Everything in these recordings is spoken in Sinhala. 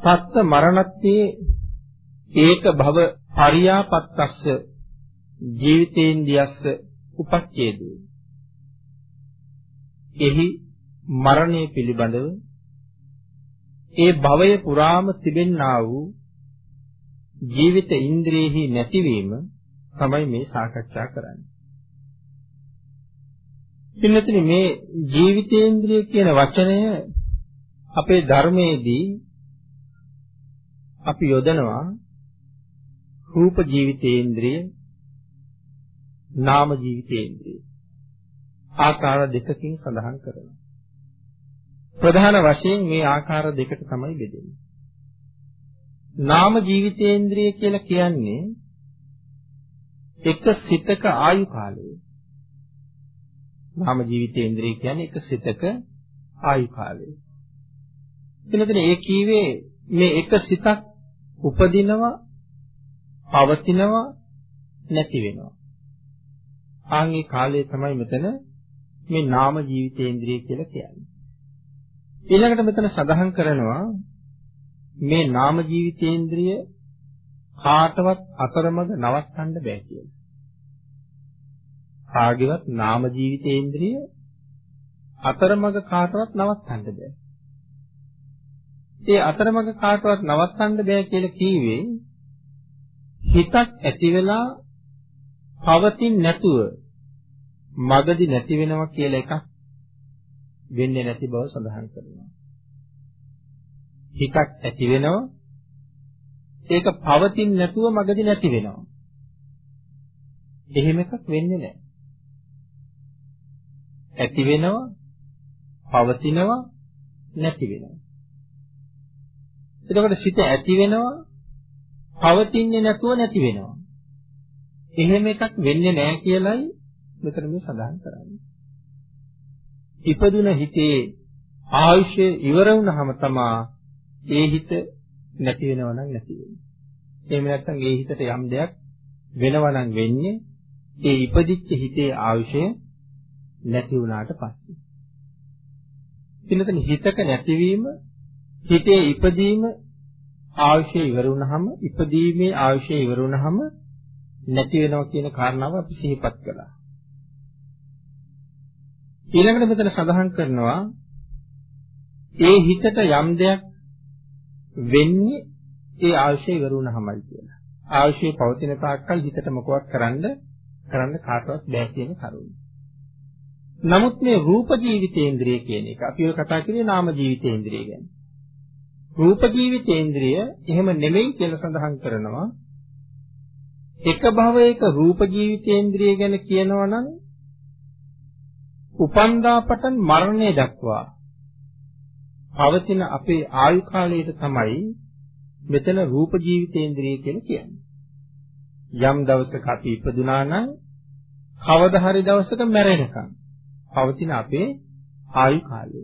තත්ත මරණත්තේ ඒක භව පරියාපත්තස්ස ජීවිතේන්දියස්ස උපච්ඡේදේ එහි මරණය පිළිබඳව ඒ භවය පුරාම තිබෙන්නා වූ ජීවිත ඉන්ද්‍රියෙහි නැතිවීම තමයි මේ සාකච්ඡා කරන්නේ. පින්නතුනි මේ ජීවිතේන්ද්‍රිය කියන වචනය අපේ ධර්මයේදී අපි යොදනවා රූප ජීවිතේන්ද්‍රිය නාම ජීවිතේන්ද්‍රිය ආකාර දෙකකින් සඳහන් කරනවා. ප්‍රධාන වශයෙන් මේ ආකාර දෙකට තමයි බෙදෙන්නේ. නාම ජීවිතේන්ද්‍රිය කියලා කියන්නේ එක සිතක ආයු කාලය. නාම ජීවිතේන්ද්‍රිය කියන්නේ එක සිතක ආයු කාලය. එතනදී ඒ කීවේ මේ එක සිතක් උපදිනවා, පවතිනවා, නැති වෙනවා. ආන්ගේ කාලය තමයි මෙතන මේ නාම ජීවිතේන්ද්‍රිය කියලා කියන්නේ. ඊළඟට මෙතන සඳහන් කරනවා මේ නාම ජීවිතේන්ද්‍රිය කාටවත් අතරමඟ නවත්තන්න බෑ කියලා. කාගේවත් නාම ජීවිතේන්ද්‍රිය අතරමඟ කාටවත් නවත්තන්න බෑ. ඒ අතරමඟ කාටවත් නවත්තන්න බෑ කියලා කීවේ හිතක් ඇති වෙලා පවතින් නැතුව මගදි නැති වෙනවා කියලා එකක් වෙන්නේ නැති බව සඳහන් කරනවා. හිතක් ඇති වෙනවා ඒක පවතින් නැතුව මගදි නැති වෙනවා. එහෙම එකක් වෙන්නේ නැහැ. ඇති වෙනවා පවතිනවා නැති වෙනවා. එතකොට සිත ඇති වෙනවා පවතින්නේ නැතුව නැති වෙනවා. එහෙම එකක් වෙන්නේ නැහැ කියලයි මෙතන මේ සඳහන් කරන්නේ. ඉපදුන හිතේ ආයුෂය ඉවර වුණාම තමා ඒ හිත නැති වෙනව නම් නැති වෙන්නේ. එහෙම නැත්නම් ඒ හිතට යම් දෙයක් වෙනව නම් වෙන්නේ ඒ ඉපදිච්ච හිතේ ආයුෂය නැති වුණාට පස්සේ. ඉතින් හිතක නැතිවීම හිතේ ඉපදීම ආයුෂය ඉවර වුණාම ඉපදීමේ ආයුෂය ඉවර වුණාම නැති වෙනවා කියන කාරණාව අපි සිහිපත් කළා. ඊළඟට මෙතන සඳහන් කරනවා ඒ හිතට යම් දෙයක් වෙන්නේ ඒ ආයුෂය ඉවර වුණාමයි කියලා. ආයුෂය පවතින තාක්කල් හිතට මොකවත් කරන්න කරන්න කාටවත් බෑ කියන කරුණ. නමුත් මේ රූප ජීවිතේන්ද්‍රිය කියන එක අපි ඔය කතා කරේ නාම ජීවිතේන්ද්‍රිය ගැන. රූප ජීවිතේන්ද්‍රිය එහෙම නෙමෙයි කියලා සඳහන් කරනවා. එක භවයක රූප ජීවිතේන්ද්‍රිය ගැන කියනවා නම් උපන්දා පටන් මරණය දක්වා පවතින අපේ ආයු කාලයට තමයි මෙතන රූප ජීවිතේන්ද්‍රිය කියලා කියන්නේ. යම් දවසක අපි ඉපදුනා නම් කවදා හරි දවසක මැරෙනකම් පවතින අපේ ආයු කාලය.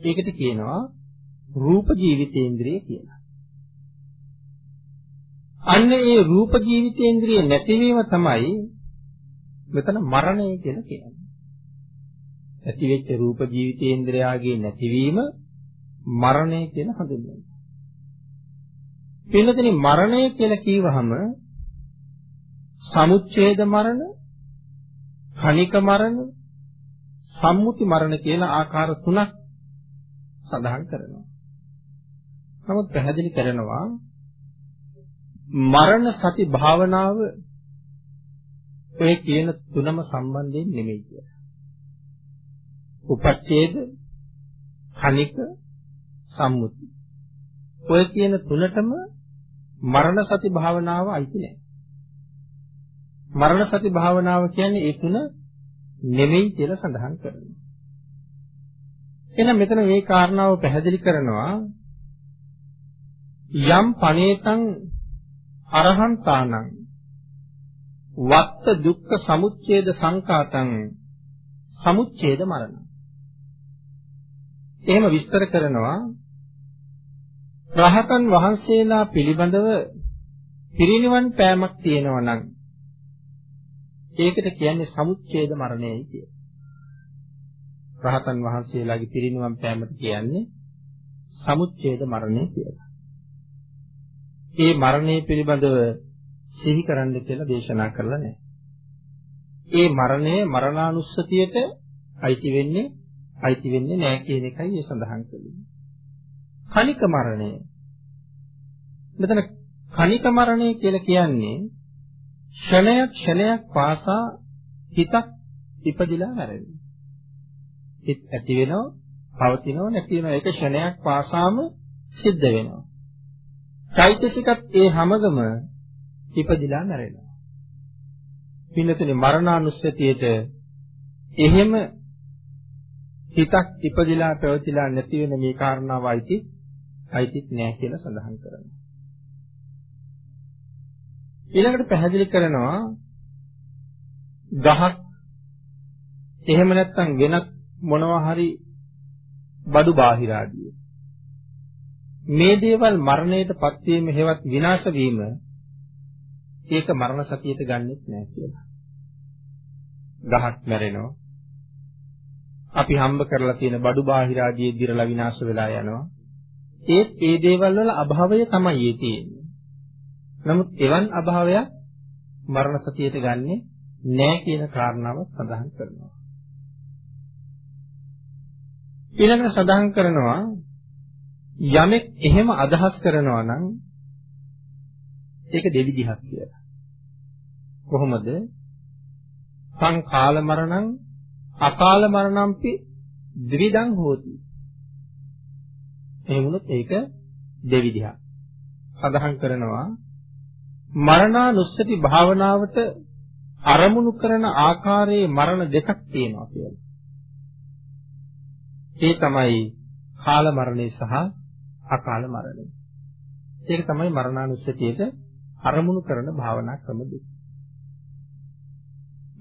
ඒකට කියනවා රූප ජීවිතේන්ද්‍රිය කියලා. අන්න ඒ රූප ජීවිතේන්ද්‍රිය නැතිවීම තමයි මෙතන මරණය කියලා කියන්නේ. ඇතිවෙච්ච රූප ජීවිතේන්ද්‍රයාගේ නැතිවීම මරණය කියලා හඳුන්වනවා. පින්නතනි මරණය කියලා කියවහම සමුච්ඡේද මරණ, කණික මරණ, සම්මුති මරණ කියලා ආකාර තුනක් සඳහන් කරනවා. නමුත් පැහැදිලි කරනවා මරණ සති භාවනාව ඔය කියන තුනම සම්බන්ධයෙන් නෙමෙයි කියලා. උපච්ඡේද කනික සම්මුති. ඔය කියන තුනටම මරණ සති භාවනාව අයිති නැහැ මරණ සති භාවනාව කියන්නේ ඒ තුන නෙමෙයි කියලා සඳහන් කරනවා. එහෙනම් මෙතන මේ කාරණාව පැහැදිලි කරනවා යම් පනේතං අරහන්තානං වත්ත දුක්ඛ සමුච්ඡේද සංකාතං සමුච්ඡේද මරණ එහෙම විස්තර කරනවා රහතන් වහන්සේලා පිළිබඳව පිරිනිවන් පෑමක් තියෙනවා නම් ඒකට කියන්නේ සමුච්ඡේද මරණයයි කිය. රහතන් වහන්සේලාගේ පිරිනිවන් පෑමට කියන්නේ සමුච්ඡේද මරණය කියලා. ඒ මරණය පිළිබඳව සිහි කරන්න කියලා දේශනා කරලා නැහැ. ඒ මරණය මරණානුස්සතියට අයිති වෙන්නේ අයිති වෙන්නේ නැහැ කියන එකයි ඒ සඳහන් කළේ. කණික මරණය. මෙතන කණික මරණය කියලා කියන්නේ ක්ෂණයක් ක්ෂණයක් පාසා හිතක් ඉපදිලා මැරෙනවා. හිත ඇති වෙනව, පවතිනව, නැති වෙනව. ඒක ක්ෂණයක් පාසාම සිද්ධ වෙනවා. චෛතසිකත් ඒ හැමගම ඉපදිලා මැරෙනවා. පින්නතුනේ මරණානුස්සතියට එහෙම හිතක් ඉපදිලා පැවතිලා නැති වෙන මේ කාරණාව අයිති අයිතිත් නෑ කියලා සඳහන් කරනවා. ඊළඟට පැහැදිලි කරනවා ගහක් එහෙම නැත්නම් වෙනත් මොනවා හරි බඩු බාහිර ආදී මේ දේවල් මරණයටපත් වීම හේවත් විනාශ වීම ඒක මරණ සතියට ගන්නෙත් නෑ කියලා. ගහක් මැරෙනවා. අපි හම්බ කරලා තියෙන බඩු බාහිර ආදී දිරලා විනාශ වෙලා යනවා. ඒත් ඒ දේවල් වල අභාවය තමයි ඒ තියෙන්නේ. නමුත් එවන් අභාවයක් මරණ සතියට ගන්නෙ නෑ කියන කාරණාව සඳහන් කරනවා. ඊළඟට සඳහන් කරනවා යමෙක් එහෙම අදහස් කරනවා නම් ඒක දෙවිදිහක් කියලා. කොහොමද? සංකාල මරණං අකාල මරණම්පි ද්විදං හෝති. එහෙමනොත් ඒක දෙවිදිහක්. සඳහන් කරනවා මරණානුස්සති භාවනාවට අරමුණු කරන ආකාරයේ මරණ දෙකක් තියෙනවා කියලා. ඒ තමයි කාල මරණය සහ අකාල මරණය. ඒක තමයි මරණානුස්සතියට අරමුණු කරන භාවනා ක්‍රම දෙක.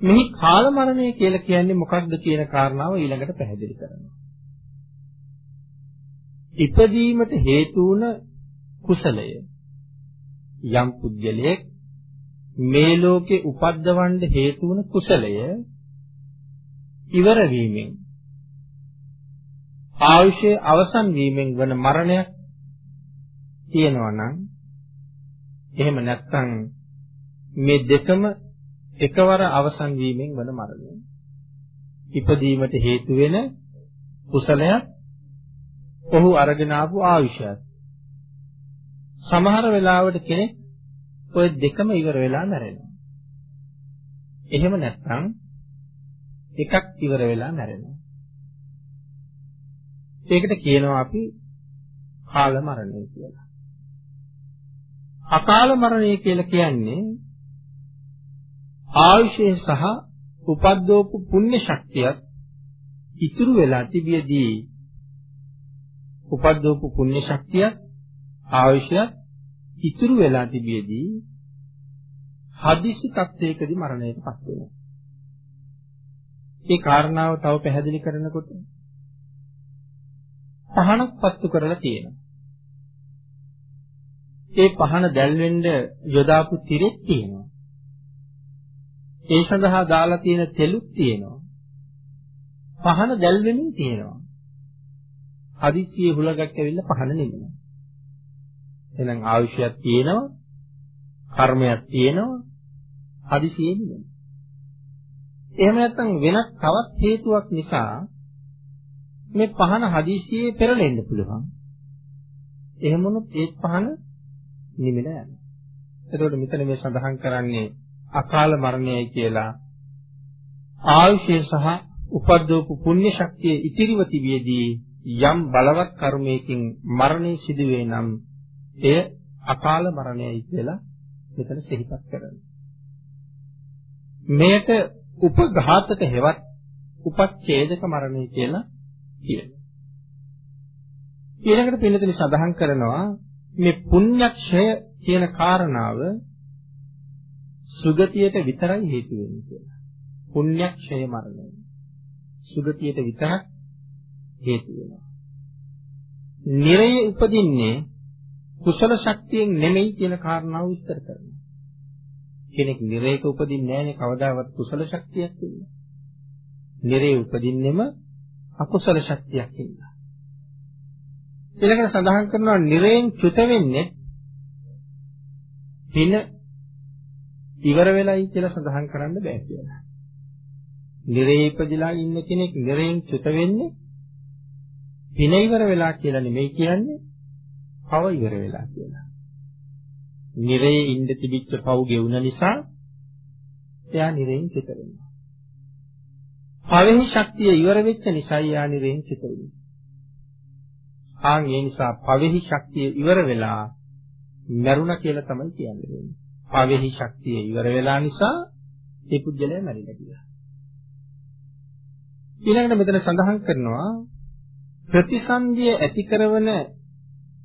මෙහි කාල මරණය කියලා කියන්නේ මොකක්ද කියන කාරණාව ඊළඟට පැහැදිලි කරනවා. ඉපදීමට හේතු වුණ කුසලය යම් පුද්ගලයෙක් මේ ලෝකේ උපද්දවන්න හේතු වුණ කුසලය ඉවර වීමෙන් ආයුෂයේ අවසන් වීමෙන් වන මරණයක් තියෙනවා නම් එහෙම නැත්නම් මේ දෙකම එකවර අවසන් වීමෙන් වන මරණය. ඉපදීමට හේතු වෙන කුසලයක් ඔහු අරගෙන ආපු ආයුෂයක්. සමහර වෙලාවට කෙනෙක් ওই දෙකම ඉවර වෙලා මැරෙනවා. එහෙම නැත්නම් එකක් ඉවර වෙලා මැරෙනවා. ඒකට කියනවා අපි කාල මරණය කියලා. අකාල මරණය කියලා කියන්නේ ආයුෂය සහ උපද්දෝපු පුණ්‍ය ශක්තියත් ඉතුරු වෙලා තිබියදී උපද්දෝපු පුණ්‍ය ශක්තියත් ආයුෂයත් ඉතුරු වෙලා තිබියදී හදිසි තත්වයකදී මරණයටපත් වෙනවා. ඒ කාරණාව තව පැහැදිලි කරනකොට පහනක් පත්තු කරලා තියෙනවා. ඒ පහන දැල්වෙන්න යොදාපු තිරෙක් තියෙනවා. ඒ සඳහා දාලා තියෙන තෙලුත් තියෙනවා. පහන දැල්වෙමින් තියෙනවා. හදිස්සියේ හුලගක් ඇවිල්ලා පහන නෙමෙයි. එහෙනම් ආයුෂයක් තියෙනවා, කර්මයක් තියෙනවා, හදිසියෙ නෙමෙයි. එහෙම නැත්නම් වෙනත් තවත් හේතුවක් නිසා මේ පහන හදිසියේ පෙරලෙන්න පුළුවන්. එහෙම වුණොත් ඒ පහන නිමිලා යනවා. එතකොට මෙතන මේ සඳහන් කරන්නේ අකාල මරණයයි කියලා ආයුෂය සහ උපද්දවපු පුණ්‍ය ශක්තිය ඉතිරිව තිබියදී යම් බලවත් කර්මයකින් මරණය සිදුවේ නම් එය අකාල මරණයයි කියලා මෙතන සිහිපත් කරනවා. මේක උපඝාතක හෙවත් උපච්ඡේදක මරණය කියලා කියනවා. ඊළඟට පිළිතුරු සඳහන් කරනවා මේ පුණ්‍යක්ෂය කියන කාරණාව සුගතියට විතරයි හේතු වෙන්නේ කියලා. පුණ්‍යක්ෂය මරණය. සුගතියට විතරක් හේතු වෙනවා. නිරය උපදින්නේ කුසල ශක්තියෙන් නෙමෙයි කියන කාරණාව විස්තර කරනවා. කෙනෙක් නිරේක උපදින්නේ නැහැනේ කවදාවත් කුසල ශක්තියක් ඉන්න. නිරේ උපදින්නෙම අකුසල ශක්තියක් ඉන්න. ඊළඟට සඳහන් කරනවා නිරයෙන් චුත වෙන්නේ පින ඉවර වෙලයි කියලා සඳහන් කරන්න බෑ කියලා. නිරේ ඉපදිලා ඉන්න කෙනෙක් නිරයෙන් චුත වෙන්නේ පින ඉවර වෙලා කියලා නෙමෙයි කියන්නේ පව ඉවර වෙලා කියලා. නිරේ ඉන්න තිබිච්ච පව් ගෙවුන නිසා එයා නිරයෙන් චුත වෙනවා. පවෙහි ශක්තිය ඉවර වෙච්ච නිසා එයා නිරයෙන් චුත වෙනවා. ආන් ඒ නිසා පවෙහි ශක්තිය ඉවර වෙලා මරුණා කියලා තමයි කියන්නේ. පවෙහි ශක්තිය ඉවර වෙලා නිසා ඒ පුද්ගලයා මැරිලා කියලා. ඊළඟට මෙතන සඳහන් කරනවා ප්‍රතිසන්දිය ඇති කරන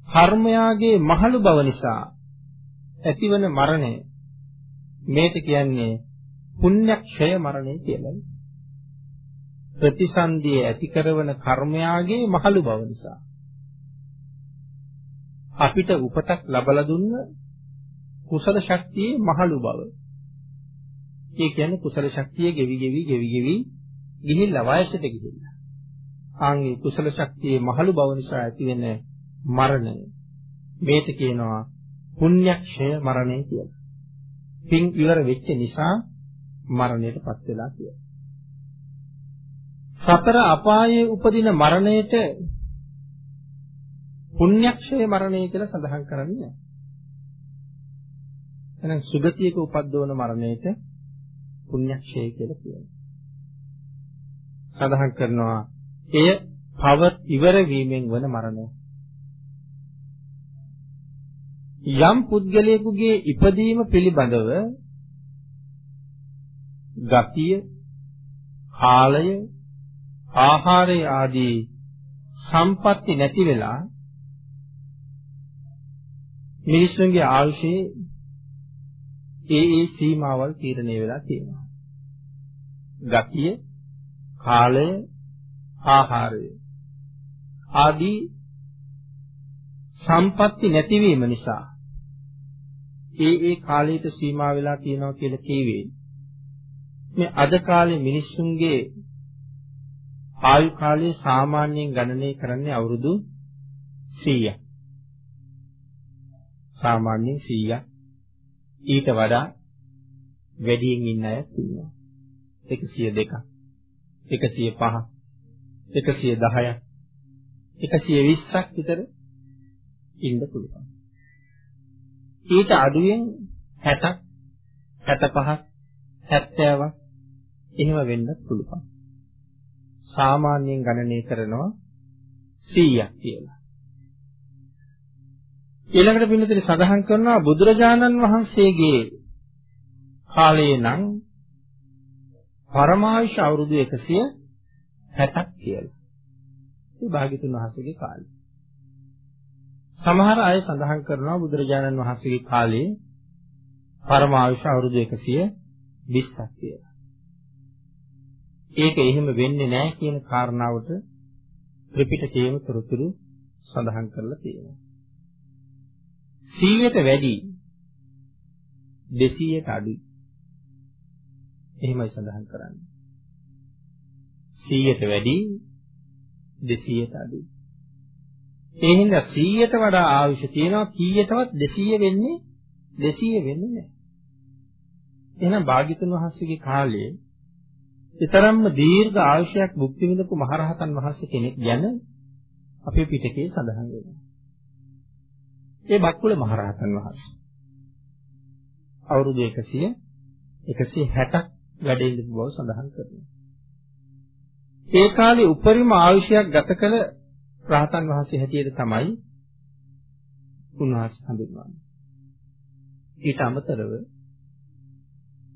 කර්මයාගේ මහලු බව නිසා ඇතිවන මරණය මේක කියන්නේ පුණ්‍යක්ෂය මරණය කියලා. ප්‍රතිසන්දිය ඇති කරන කර්මයාගේ මහලු බව නිසා අපිට උපතක් ලබලා දුන්න කුසල ශක්තියේ මහලු බව. ඒ කියන්නේ කුසල ශක්තිය ගෙවි ගෙවි ගෙවි ගෙවි ගිහිල්ලා වයසට ගිහිල්ලා. ආන්ගේ කුසල ශක්තියේ මහලු බව නිසා ඇතිවෙන මරණය. මේක කියනවා පුණ්‍යක්ෂය මරණය කියලා. පින් ඉවර වෙච්ච නිසා මරණයටපත් වෙලා කියලා. සතර අපායේ උපදින මරණයට පුණ්‍යක්ෂය මරණය කියලා සඳහන් කරන්නේ නැහැ. එහෙනම් සුගතියක උපද්දවන මරණයට පුණ්‍යක්ෂය කියලා කියනවා. සඳහන් කරනවා එය පව ඉවර වීමෙන් වන මරණය. යම් පුද්ගලයෙකුගේ ඉපදීම පිළිබඳව ගතිය, කාලය, ආහාරය ආදී සම්පatti නැති වෙලා මිනිස්සුන්ගේ ආයුෂයේ ඒ ඒ සීමාවල් තීරණය වෙලා තියෙනවා. ගතිය, කාලය, ආහාරය ආදී සම්පatti නැතිවීම නිසා ඒ ඒ කාලයට සීමා වෙලා තියෙනවා කියලා කියවේ. මේ අද කාලේ මිනිස්සුන්ගේ ආයු කාලය සාමාන්‍යයෙන් ගණනය කරන්නේ අවුරුදු 100ක්. සාමාන්‍යයෙන් 100ක්. ඊට වඩා වැඩියෙන් ඉන්න අය ඉන්නවා. 102ක්. 105ක්. 110ක්. 120ක් විතර ඉන්න පුළුවන්. ඊට අඩුවෙන් 60ක් 65ක් 70ක් එහෙම වෙන්න පුළුවන්. සාමාන්‍යයෙන් ගණනය කරනවා 100ක් කියලා. ඊළඟට පින්නතේ සඳහන් කරනවා බුදුරජාණන් වහන්සේගේ කාලයේ නම් පරමායුෂ අවුරුදු 160ක් කියලා. ඒ භාග්‍යතුන් වහන්සේගේ කාලේ. සමහර අය සඳහන් කරනවා බුදුරජාණන් වහන්සේගේ කාලේ පරමායුෂ අවුරුදු 120ක් කියලා. ඒක එහෙම වෙන්නේ නැහැ කියන කාරණාවට ත්‍රිපිටකයේම තොරතුරු සඳහන් කරලා තියෙනවා. 100ට වැඩි 200ට අඩුයි. එහෙමයි සඳහන් කරන්නේ. 100ට වැඩි 200ට අඩුයි. ඒ හින්දා 100ට වඩා ආයුෂ තියෙනවා කීයටවත් 200 වෙන්නේ 200 වෙන්නේ නැහැ. එහෙනම් භාග්‍යතුන් වහන්සේගේ කාලේ ඊතරම්ම දීර්ඝ ආයුෂයක් භුක්ති විඳපු මහරහතන් වහන්සේ කෙනෙක් ගැන අපේ පිටකේ සඳහන් වෙනවා. ඒ බක්කුල මහරහතන් වහන්සේ. අවුරුදු 100 160ක් වැඩ ඉඳපු බව සඳහන් කරනවා. ඒ කාලේ උපරිම ආයුෂයක් ගත කළ රහතන් වහන්සේ හැටියට තමයි උන්වහන්සේ හඳුන්වන්නේ. ඊට අමතරව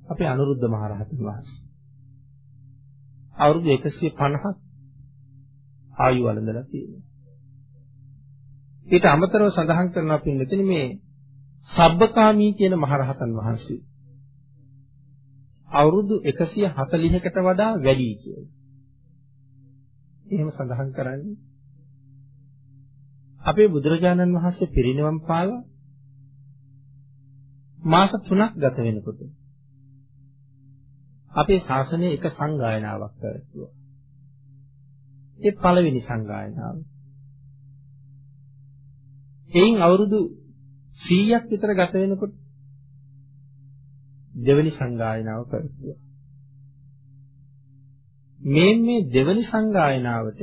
අපේ අනුරුද්ධ මහරහතන් වහන්සේ අවුරුදු 150ක් ආයු වළඳලා තියෙනවා. ඊට අමතරව සඳහන් කරනවා පින්නතනි මේ සබ්බකාමී කියන මහරහතන් වහන්සේ අවුරුදු 140කට වඩා වැඩි කියලා. එහෙම සඳහන් කරන්නේ අපේ බුදුරජාණන් වහන්සේ පිරිනිවන් පාලා මාස 3ක් ගත වෙනකොට අපේ ශාසනයේ එක සංගායනාවක් පැවැත්වුවා. ඒ පළවෙනි සංගායනාව. එයින් අවුරුදු 100ක් විතර ගත වෙනකොට දෙවනි සංගායනාව කරතුවා. මේ මේ දෙවනි සංගායනාවට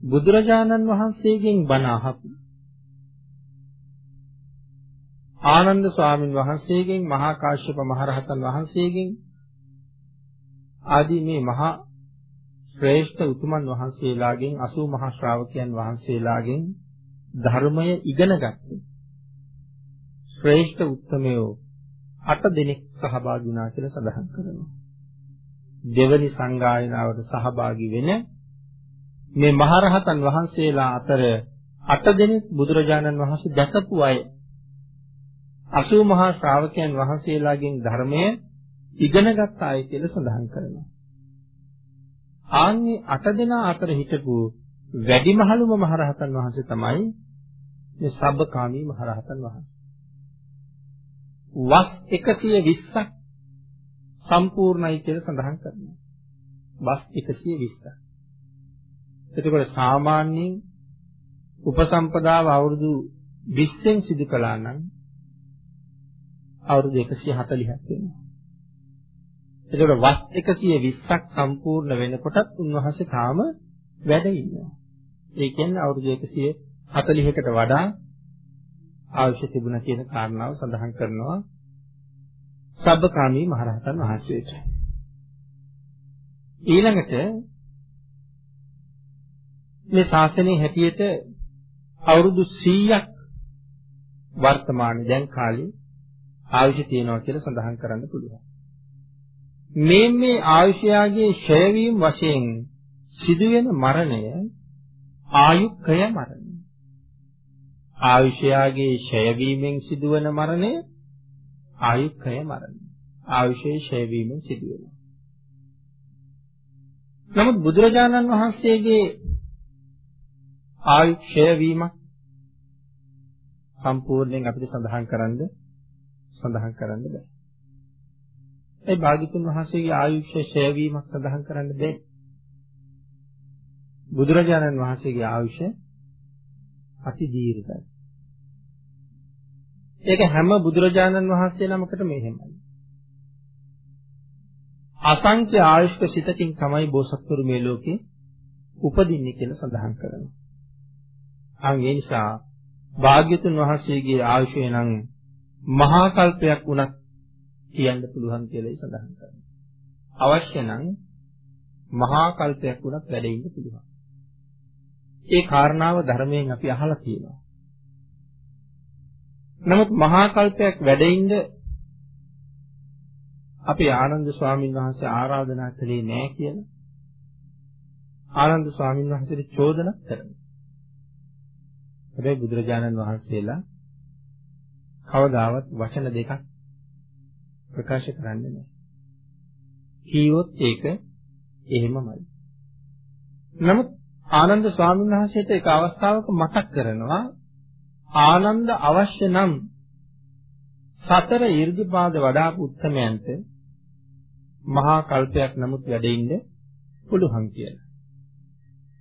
බුදුරජාණන් වහන්සේගෙන් බණ අහපු ආනන්ද ස්වාමීන් වහන්සේගෙන් මහා කාශ්‍යප මහරහතන් වහන්සේගෙන් ආදී මේ මහා ශ්‍රේෂ්ඨ උතුමන් වහන්සේලාගෙන් 80 මහා ශ්‍රාවකයන් වහන්සේලාගෙන් ධර්මය ඉගෙන ගත්තේ ශ්‍රේෂ්ඨ උත්තමයෝ 8 දෙනෙක් සහභාගී වුණා කියලා සඳහන් කරනවා. දෙවනි සංගායනාවට සහභාගී වෙන මේ මහරහතන් වහන්සේලා අතර 8 දෙනෙක් බුදුරජාණන් වහන්සේ දැකපු අය 80 මහා ශ්‍රාවකයන් වහන්සේලාගෙන් ධර්මය ඉගෙනගත් අය කියලා සඳහන් කරනවා. ආන්නේ 8 දෙනා අතර හිටපු වැඩිමහලුම මහරහතන් වහන්සේ තමයි මේ සබ්බකාමී මහරහතන් වහන්සේ. වස් 120ක් සම්පූර්ණයි කියලා සඳහන් කරනවා. වස් 120ක්. එතකොට සාමාන්‍යයෙන් උපසම්පදාව අවුරුදු 20න් සිදු කළා නම් අවුරුදු 140ක් වෙනවා. එතකොට වස් 120ක් සම්පූර්ණ වෙනකොටත් උන්වහන්සේ තාම වැඩ ඉන්නවා. ඒ කියන්නේ අවුරුදු 140කට වඩා අවශ්‍ය තිබුණා කියන කාරණාව සඳහන් කරනවා සබ්බකාමී මහරහතන් වහන්සේට. ඊළඟට මේ ශාසනයේ හැටියට අවුරුදු 100ක් වර්තමානයේ දැන් කාලේ ආයුෂ තියෙනවා කියලා සඳහන් කරන්න පුළුවන්. මේ මේ ආයුෂයාගේ ඡය වීම වශයෙන් සිදුවෙන මරණය ආයුක්කය මරණය. ආයුෂයාගේ ඡය වීමෙන් සිදුවන මරණය ආයුක්කය මරණය. ආයුෂයේ ඡය වීමෙන් සිදුවෙනවා. නමුත් බුදුරජාණන් වහන්සේගේ ආයුක්ෂය වීමක් සම්පූර්ණයෙන් අපිට සඳහන් කරන්න සඳහන් කරන්න බෑ. ඒ භාග්‍යතුන් වහන්සේගේ ආයුෂ ඡය වීමක් සඳහන් කරන්න බෑ. බුදුරජාණන් වහන්සේගේ ආයුෂ අති දීර්ඝයි. ඒක හැම බුදුරජාණන් වහන්සේ නමකටම එහෙමයි. අසංඛ්‍ය ආයුෂ්ක සිතකින් තමයි බෝසත්තුරු මේ ලෝකේ උපදින්නේ කියලා සඳහන් කරනවා. අන් ඒ නිසා භාග්‍යතුන් වහන්සේගේ ආයුෂය නම් මහා කල්පයක් වුණත් කියන්න පුළුවන් කියලායි සඳහන් කරන්නේ. අවශ්‍ය නම් මහා කල්පයක් වුණත් වැඩ ඉන්න පුළුවන්. ඒ කාරණාව ධර්මයෙන් අපි අහලා තියෙනවා. නමුත් මහා කල්පයක් වැඩ ඉන්න අපේ ආනන්ද ස්වාමීන් වහන්සේ ආරාධනා කළේ නෑ කියලා ආනන්ද ස්වාමීන් වහන්සේට චෝදනා කරනවා. හැබැයි බුදුරජාණන් වහන්සේලා කවදාවත් වචන දෙකක් ප්‍රකාශ කරන්නේ නැහැ. කීවොත් ඒක එහෙමමයි. නමුත් ආනන්ද ස්වාමීන් වහන්සේට එක අවස්ථාවක මතක් කරනවා ආනන්ද අවශ්‍ය නම් සතර 이르දිපාද වඩාපු උත්තමයන්ට මහා කල්පයක් නමුත් වැඩෙන්න පුළුවන් කියලා.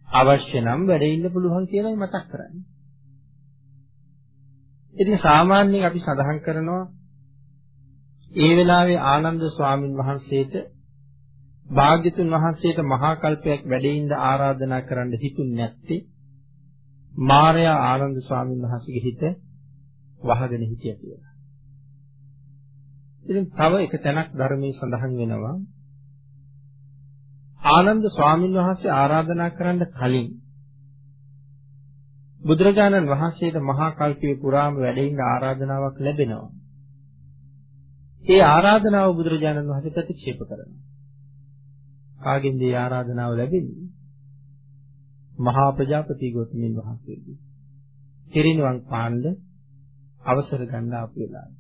අවශ්‍ය නම් වැඩෙන්න පුළුවන් කියලායි මතක් කරන්නේ. ඉතින් සාමාන්‍යයෙන් අපි සඳහන් කරනවා ඒ වෙලාවේ ආනන්ද ස්වාමින් වහන්සේට භාග්‍යතුන් වහන්සේට මහා කල්පයක් වැඩෙන්න ආරාධනා කරන්න හිතුන්නේ නැත්තේ මාර්යා ආනන්ද ස්වාමින් වහන්සේගේ හිත වහගෙන හිටියා කියලා. ඉතින් තව එක තැනක් ධර්මයේ සඳහන් වෙනවා ආනන්ද ස්වාමින් වහන්සේ ආරාධනා කරන්න කලින් බුදුරජාණන් වහන්සේට මහා කල්පයේ පුරාම වැඩෙන්න ආරාධනාවක් ලැබෙනවා. ඒ ආරාධනාව බුදුරජාණන් වහන්සේ ප්‍රතික්ෂේප කරනවා. කාගෙන්ද ඒ ආරාධනාව ලැබෙන්නේ? මහා ප්‍රජාපති ගෞතමයන් වහන්සේගේ. හිරිනුවන් පාණ්ඩ අවසර ගන්න ආපු වෙලාව.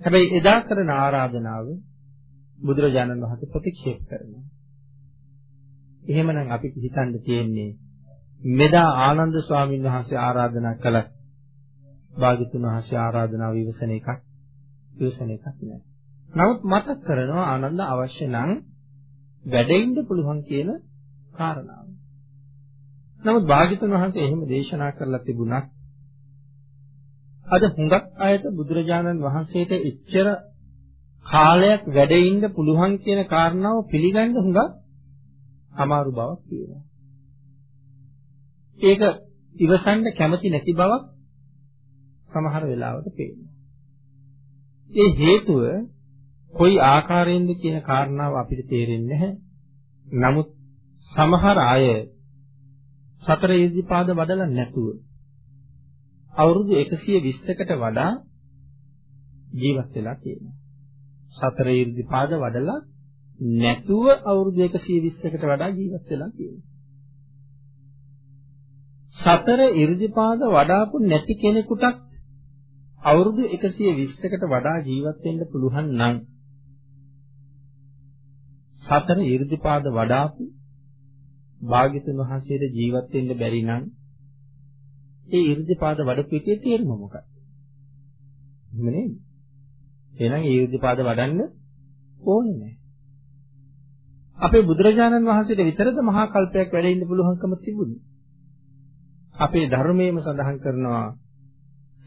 හැබැයි එදා කරන ආරාධනාව බුදුරජාණන් වහන්සේ ප්‍රතික්ෂේප කරනවා. එහෙමනම් අපිට හිතන්න තියෙන්නේ මෙදා ආනන්ද ස්වාමීන් වහන්සේ ආරාධනා කළ භාග්‍යතුන් වහන්සේ ආරාධනාව ඉවසන එකක් ඉවසන එකක් නෑ. නමුත් මතක් කරනවා ආනන්ද අවශ්‍ය නම් වැඩෙන්න පුළුවන් කියන කාරණාව. නමුත් භාග්‍යතුන් වහන්සේ එහෙම දේශනා කරලා තිබුණත් අද හුඟක් අයට බුදුරජාණන් වහන්සේට එච්චර කාලයක් වැඩ ඉන්න පුළුවන් කියන කාරණාව පිළිගන්න හුඟක් අමාරු බවක් තියෙනවා. ඒක ඉවසන්න කැමති නැති බවක් සමහර වෙලාවට පේනවා. ඒ හේතුව කොයි ආකාරයෙන්ද කියන කාරණාව අපිට තේරෙන්නේ නැහැ. නමුත් සමහර අය සතර ඉර්ධිපාද වඩලා නැතුව අවුරුදු 120කට වඩා ජීවත් වෙලා තියෙනවා. සතර ඉර්ධිපාද වඩලා නැතුව අවුරුදු 120කට වඩා ජීවත් වෙලා තියෙනවා. සතර ඉර්ධිපාද වඩාපු නැති කෙනෙකුටත් අවුරුදු 120කට වඩා ජීවත් වෙන්න පුළුවන් නම් සතර 이르දිපාද වඩාපු භාග්‍යතුන් වහන්සේට ජීවත් වෙන්න බැරි නම් ඒ 이르දිපාද වඩපු එකේ තේරුම මොකක්ද? එහෙම නේද? එහෙනම් ඒ 이르දිපාද වඩන්න ඕනේ නැහැ. අපේ බුදුරජාණන් වහන්සේට විතරද මහා කල්පයක් වැඩ ඉන්න පුළුවන්කම තිබුණේ. අපේ ධර්මයේම සඳහන් කරනවා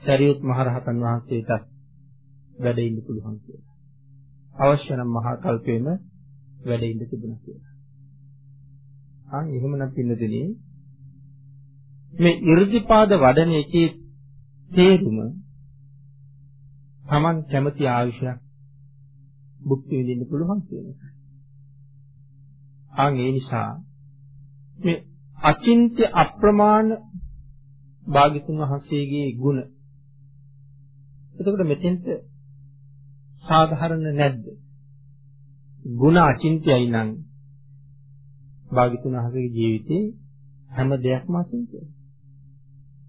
සරියුත් මහරහතන් වහන්සේට වැඩ ඉන්න පුළුවන් කියලා. අවශ්‍ය නම් මහා කල්පේම වැඩ ඉඳ තිබුණා කියලා. ආ එහෙමනම් පින්නදෙනි මේ 이르දිපාද වඩන එකේ තේරුම Taman කැමති ආයුෂයක් භුක්ති විඳින්න පුළුවන් කියන එකයි. ආන් ඒ නිසා මේ අචින්ත්‍ය අප්‍රමාණ භාග්‍යතුන් වහන්සේගේ ගුණ එතකොට මෙතෙන්ට සාධාරණ නැද්ද? ಗುಣ අචින්ත්‍යයි නම් භාග්‍යතුන් වහන්සේගේ ජීවිතේ හැම දෙයක්ම අචින්ත්‍යයි.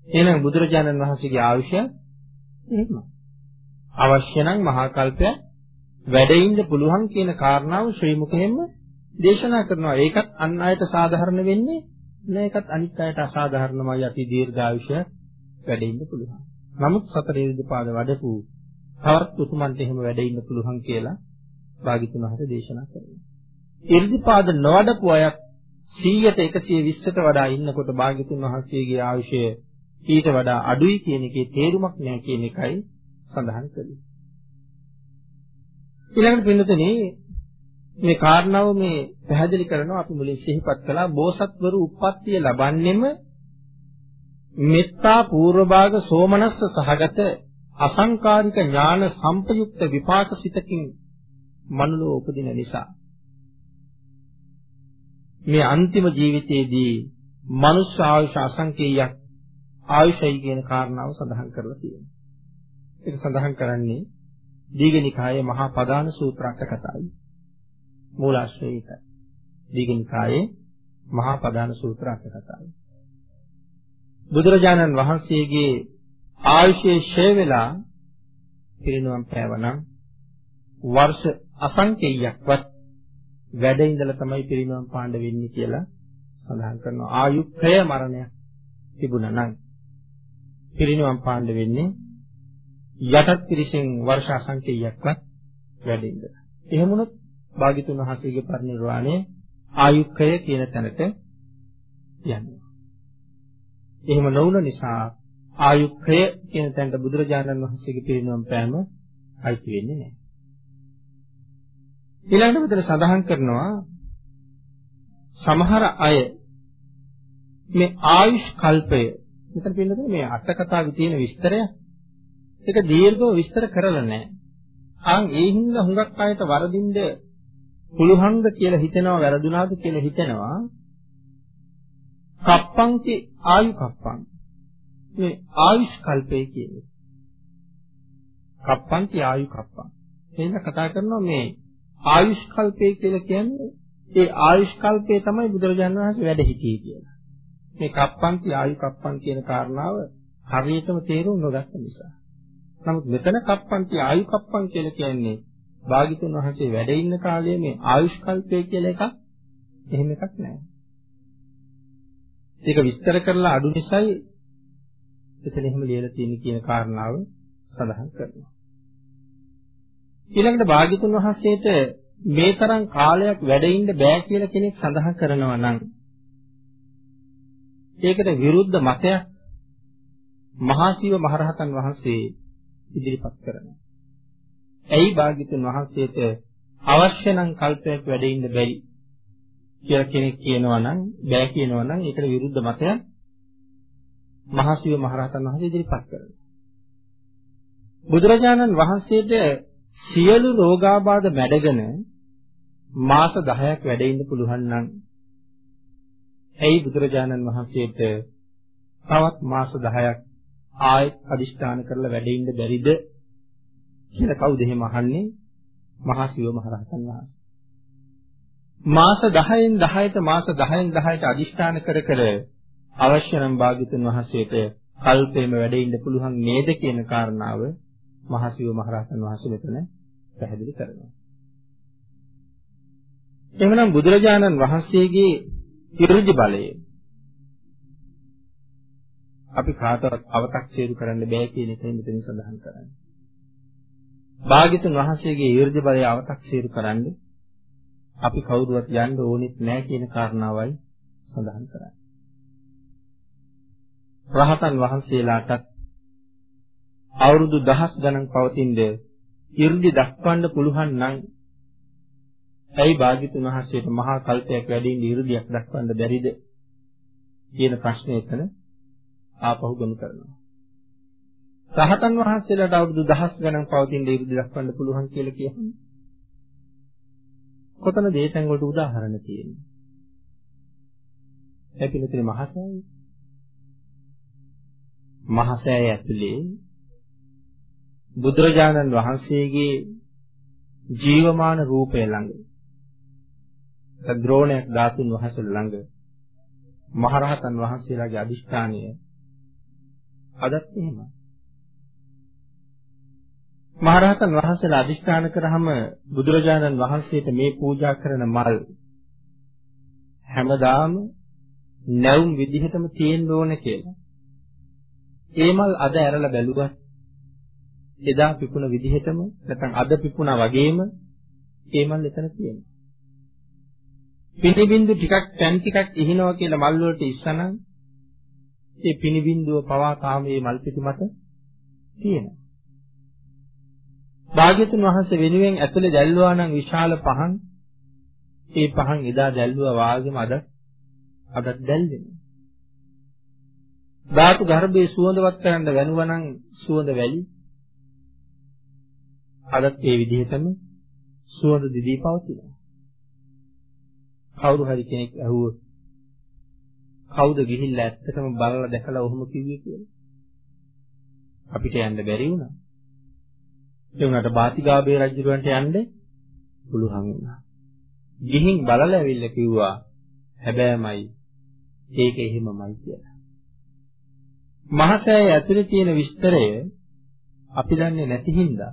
එහෙනම් බුදුරජාණන් වහන්සේගේ ආයුෂය එහෙමයි. අවශ්‍ය නම් මහා කල්පය වැඩිින්න පුළුවන් කියන කාරණාව ශ්‍රී මුඛයෙන්ම දේශනා කරනවා. ඒකත් අන් අයට සාධාරණ වෙන්නේ නෑ. ඒකත් අනිත් අයට අසාධාරණමයි අති දීර්ඝායුෂය වැඩිින්න පුළුවන්. නමුත් සතර ඉරිදිපාද වඩපු තවත් උතුමන්ට එහෙම වැඩිින්න පුළුවන් කියලා භාග්‍යතුන් වහන්සේ දේශනා කරනවා. 이르දිපාද නොවඩපු අය 100ට 120ට වඩා ඉන්නකොට භාග්‍යතුන් වහන්සේගේ ආයුෂය ඊට වඩා අඩුයි කියන එකේ තේරුමක් නැහැ කියන එකයි සඳහන් කළේ. ඊළඟට පින්නතනේ මේ කාරණාව මේ පැහැදිලි කරනවා අපි මුලින් සිහිපත් කළා බෝසත්වරු උප්පත්තිය ලබන්නෙම මෙත්තා පූර්ව භාග සෝමනස්ස සහගත අසංකාරික ඥාන සම්පයුක්ත විපාක සිතකින් මනුලෝ උපදින නිසා මේ අන්තිම ජීවිතයේදී මනුෂ්‍ය ආයුෂ අසංකේයයක් ආයුෂයි කියන කාරණාව සඳහන් කරලා තියෙනවා. ඒක සඳහන් කරන්නේ දීඝනිකායේ මහා පදාන සූත්‍ර අට කතාවයි. මූලාශ්‍රය ඒකයි. දීඝනිකායේ මහා පදාන සූත්‍ර අට කතාවයි. බුදුරජාණන් වහන්සේගේ ආයුෂයේ ෂය වෙලා පිරිනුවම් පෑවනම් වර්ෂ අසංකේයයක්වත් වැඩ ඉඳලා තමයි පිරිනමන පාණ්ඩ වෙන්නේ කියලා සඳහන් කරනවා. ආයුක්ඛය මරණයක් තිබුණා නම් පිරිනමන පාණ්ඩ වෙන්නේ යටත් පිරිසෙන් වර්ෂ අසංකේයයක්වත් වැඩ ඉඳලා. එහෙමුණොත් භාග්‍යතුන් වහන්සේගේ පරිනිර්වාණය ආයුක්ඛය කියන තැනට යනවා එහෙම නොවුන නිසා ආයුක්ඛය කියන තැනට බුදුරජාණන් වහන්සේගේ පිරිනමන පෑම අයිති වෙන්නේ නැහැ. ඊළඟට මෙතන සඳහන් කරනවා සමහර අය මේ ආයුෂ් කල්පය මෙතන පිළිබඳව මේ අට කතාවේ තියෙන විස්තරය ඒක දීර්ඝව විස්තර කරලා නැහැ. ආන් ඒ හින්දා හුඟක් අයට වරදින්ද පුළුවන්ද කියලා හිතෙනවා වැරදුනාද කියලා හිතෙනවා. කප්පංති ආයු කප්පං මේ ආයුෂ් කල්පය කියන්නේ. කප්පංති ආයු කප්පං. එහෙනම් කතා කරනවා මේ ආයුෂ් කල්පය කියලා කියන්නේ ඒ ආයුෂ් කල්පය තමයි බුදුරජාණන් වහන්සේ වැඩ සිටියේ කියලා. මේ කප්පන්ති ආයු කප්පන් කියන කාරණාව හරියටම තේරුම් නොගත්ත නිසා. නමුත් මෙතන කප්පන්ති ආයු කප්පන් කියලා කියන්නේ භාග්‍යතුන් වහන්සේ වැඩ ඉන්න කාලයේ මේ ආයුෂ් කල්පය කියලා එකක් එහෙම එකක් නැහැ. ඒක විස්තර කරලා අඩු නිසායි එතන එහෙම ලියලා තියෙන කියන කාරණාව සඳහන් කරනවා. ඊළඟට භාග්‍යතුන් වහන්සේට මේ තරම් කාලයක් වැඩ ඉන්න බෑ කියලා කෙනෙක් සඳහන් කරනවා නම් ඒකට විරුද්ධ මතයක් මහා ශිව මහරහතන් වහන්සේ ඉදිරිපත් කරනවා. ඇයි භාග්‍යතුන් වහන්සේට අවශ්‍ය නම් කල්පයක් වැඩ ඉන්න බැරි කියලා කෙනෙක් කියනවා නම් බෑ කියනවා නම් ඒකට විරුද්ධ මතයක් මහා ශිව මහරහතන් වහන්සේ ඉදිරිපත් කරනවා. බුදුරජාණන් වහන්සේට සියලු රෝගාබාධ මැඩගෙන මාස 10ක් වැඩ ඉන්න පුළුවන් නම් ඇයි බුදුරජාණන් වහන්සේට තවත් මාස 10ක් ආයෙත් අදිෂ්ඨාන කරලා වැඩ ඉන්න බැරිද කියලා කවුද එහෙම අහන්නේ? මහා ශිව මහරහතන් වහන්සේ. මාස 10න් 10ට මාස 10න් 10ට අදිෂ්ඨාන කර කර අවශ්‍ය නම් භාග්‍යතුන් වහන්සේට කල්පේම වැඩ ඉන්න පුළුවන් නේද කියන කාරණාව මහා ශිව මහරහතන් වහන්සේ මෙතන පැහැදිලි කරනවා එhmenan බුදුරජාණන් වහන්සේගේ ඉර්ධි බලය අපි කාටවත් අව탁සීරු කරන්න බෑ කියන එකයි මෙතන සඳහන් කරන්නේ. භාග්‍යතුන් වහන්සේගේ ඊර්ධ බලය අව탁සීරු කරන්න අපි කවුරුවත් යන්න ඕනෙත් නෑ කියන කාරණාවයි සඳහන් කරන්නේ. රහතන් වහන්සේලාටත් අවුරුදු දහස් ගණන් පවතිනද 이르දි දක්වන්න පුළුවන් නම් ඇයි භාග්‍යතුන් වහන්සේට මහා කල්පයක් වැඩිින් 이르දියක් දක්වන්න බැරිද කියන ප්‍රශ්නේ එතන ආපහු ගමු කරනවා. රහතන් වහන්සේලාට අවුරුදු දහස් ගණන් පවතිනද 이르දි දක්වන්න පුළුවන් කියලා කියන්නේ කොතන දේතන් වලට උදාහරණ තියෙන්නේ? ඒ පිළිතුරේ මහසෑය. මහසෑය ඇතුලේ බුදුරජාණන් වහන්සේගේ ජීවමාන රූපය ළඟ ද්‍රෝණයක් ධාතුන් වහන්සේ ළඟ මහරහතන් වහන්සේලාගේ අදිෂ්ඨානය අදත් එහෙමයි. මහරහතන් වහන්සේලා අදිෂ්ඨාන කරාම බුදුරජාණන් වහන්සේට මේ පූජා කරන මල් හැමදාම නැවුම් විදිහටම තියෙන්න ඕන කියලා. ඒ මල් අද ඇරලා බැලුවා එදා පිපුණ විදිහටම නැත්නම් අද පිපුණා වගේම ඒ මල් එතන තියෙනවා. පිනිබින්දු ටිකක් පැන් ටිකක් ඉහිනවා කියලා මල් වලට ඉස්සනම් ඒ පිනිබින්දුව පවා තාම මේ මල් පිටි මත තියෙනවා. භාග්‍යතුන් වහන්සේ වෙනුවෙන් ඇතුලේ දැල්වුවා නම් විශාල පහන් ඒ පහන් එදා දැල්වුවා වාගේම අද අදත් දැල්වෙනවා. ධාතු ගර්භයේ සුවඳවත් කරන්න වෙනුවා නම් සුවඳ වැලි අදත් ඒ විදිහටම සුවඳ දිදී පවතිනවා. කවුරු හරි කෙනෙක් ඇහුවොත් කවුද ගිහිල්ලා ඇත්තටම බලලා දැකලා ඔහොම කිව්වේ කියලා. අපිට යන්න බැරි වුණා. ඒ වුණාට බාතිගාබේ රජුරවන්ට යන්න පුළුවන් වුණා. ගිහින් බලලා ඇවිල්ලා කිව්වා හැබෑමයි ඒක එහෙමමයි කියලා. මහසෑය ඇතුලේ තියෙන විස්තරය අපි දන්නේ නැති හින්දා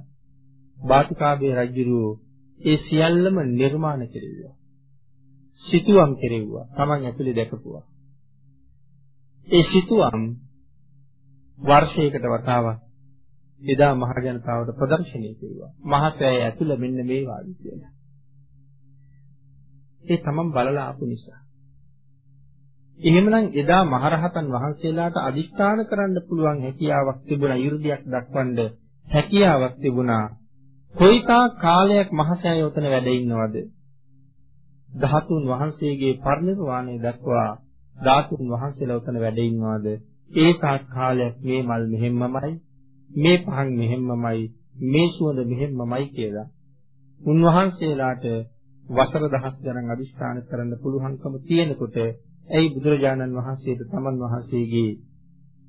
බාතිකාබේ රජුරෝ ඒ සියල්ලම නිර්මාණ කෙරෙව්වා. සිතුවම් කෙරෙව්වා. Taman ඇතුලේ දැකපුවා. ඒ සිතුවම් වර්ෂයකට වතාවක් එදා මහ ජනතාවට ප්‍රදර්ශනය කෙරුවා. මහසෑය ඇතුළ මෙන්න මේ වාගේ කියලා. ඒ තමන් බලලා ආපු නිසා. එහෙමනම් එදා මහරහතන් වහන්සේලාට අදිස්ථාන කරන්න පුළුවන් හැකියාවක් තිබුණා 이르දියක් දක්වන්න හැකියාවක් තිබුණා. කොයිතා කාලයක් මහසෑය උතන වැඩ ඉන්නවද? ධාතුන් වහන්සේගේ පරිනිර්වාණය දක්වා ධාතුන් වහන්සේලා උතන වැඩ ඉන්නවද? ඒ තාක් කාලයක් මේ මල් මෙහෙම්මමයි, මේ පහන් මෙහෙම්මමයි, මේ සුවඳ මෙහෙම්මමයි කියලා. උන්වහන්සේලාට වසර දහස් ගණන් අදිස්ථාන කරන්න පුළුවන්කම තියෙනකොට ඇයි බුදුරජාණන් වහන්සේට තමන් වහන්සේගේ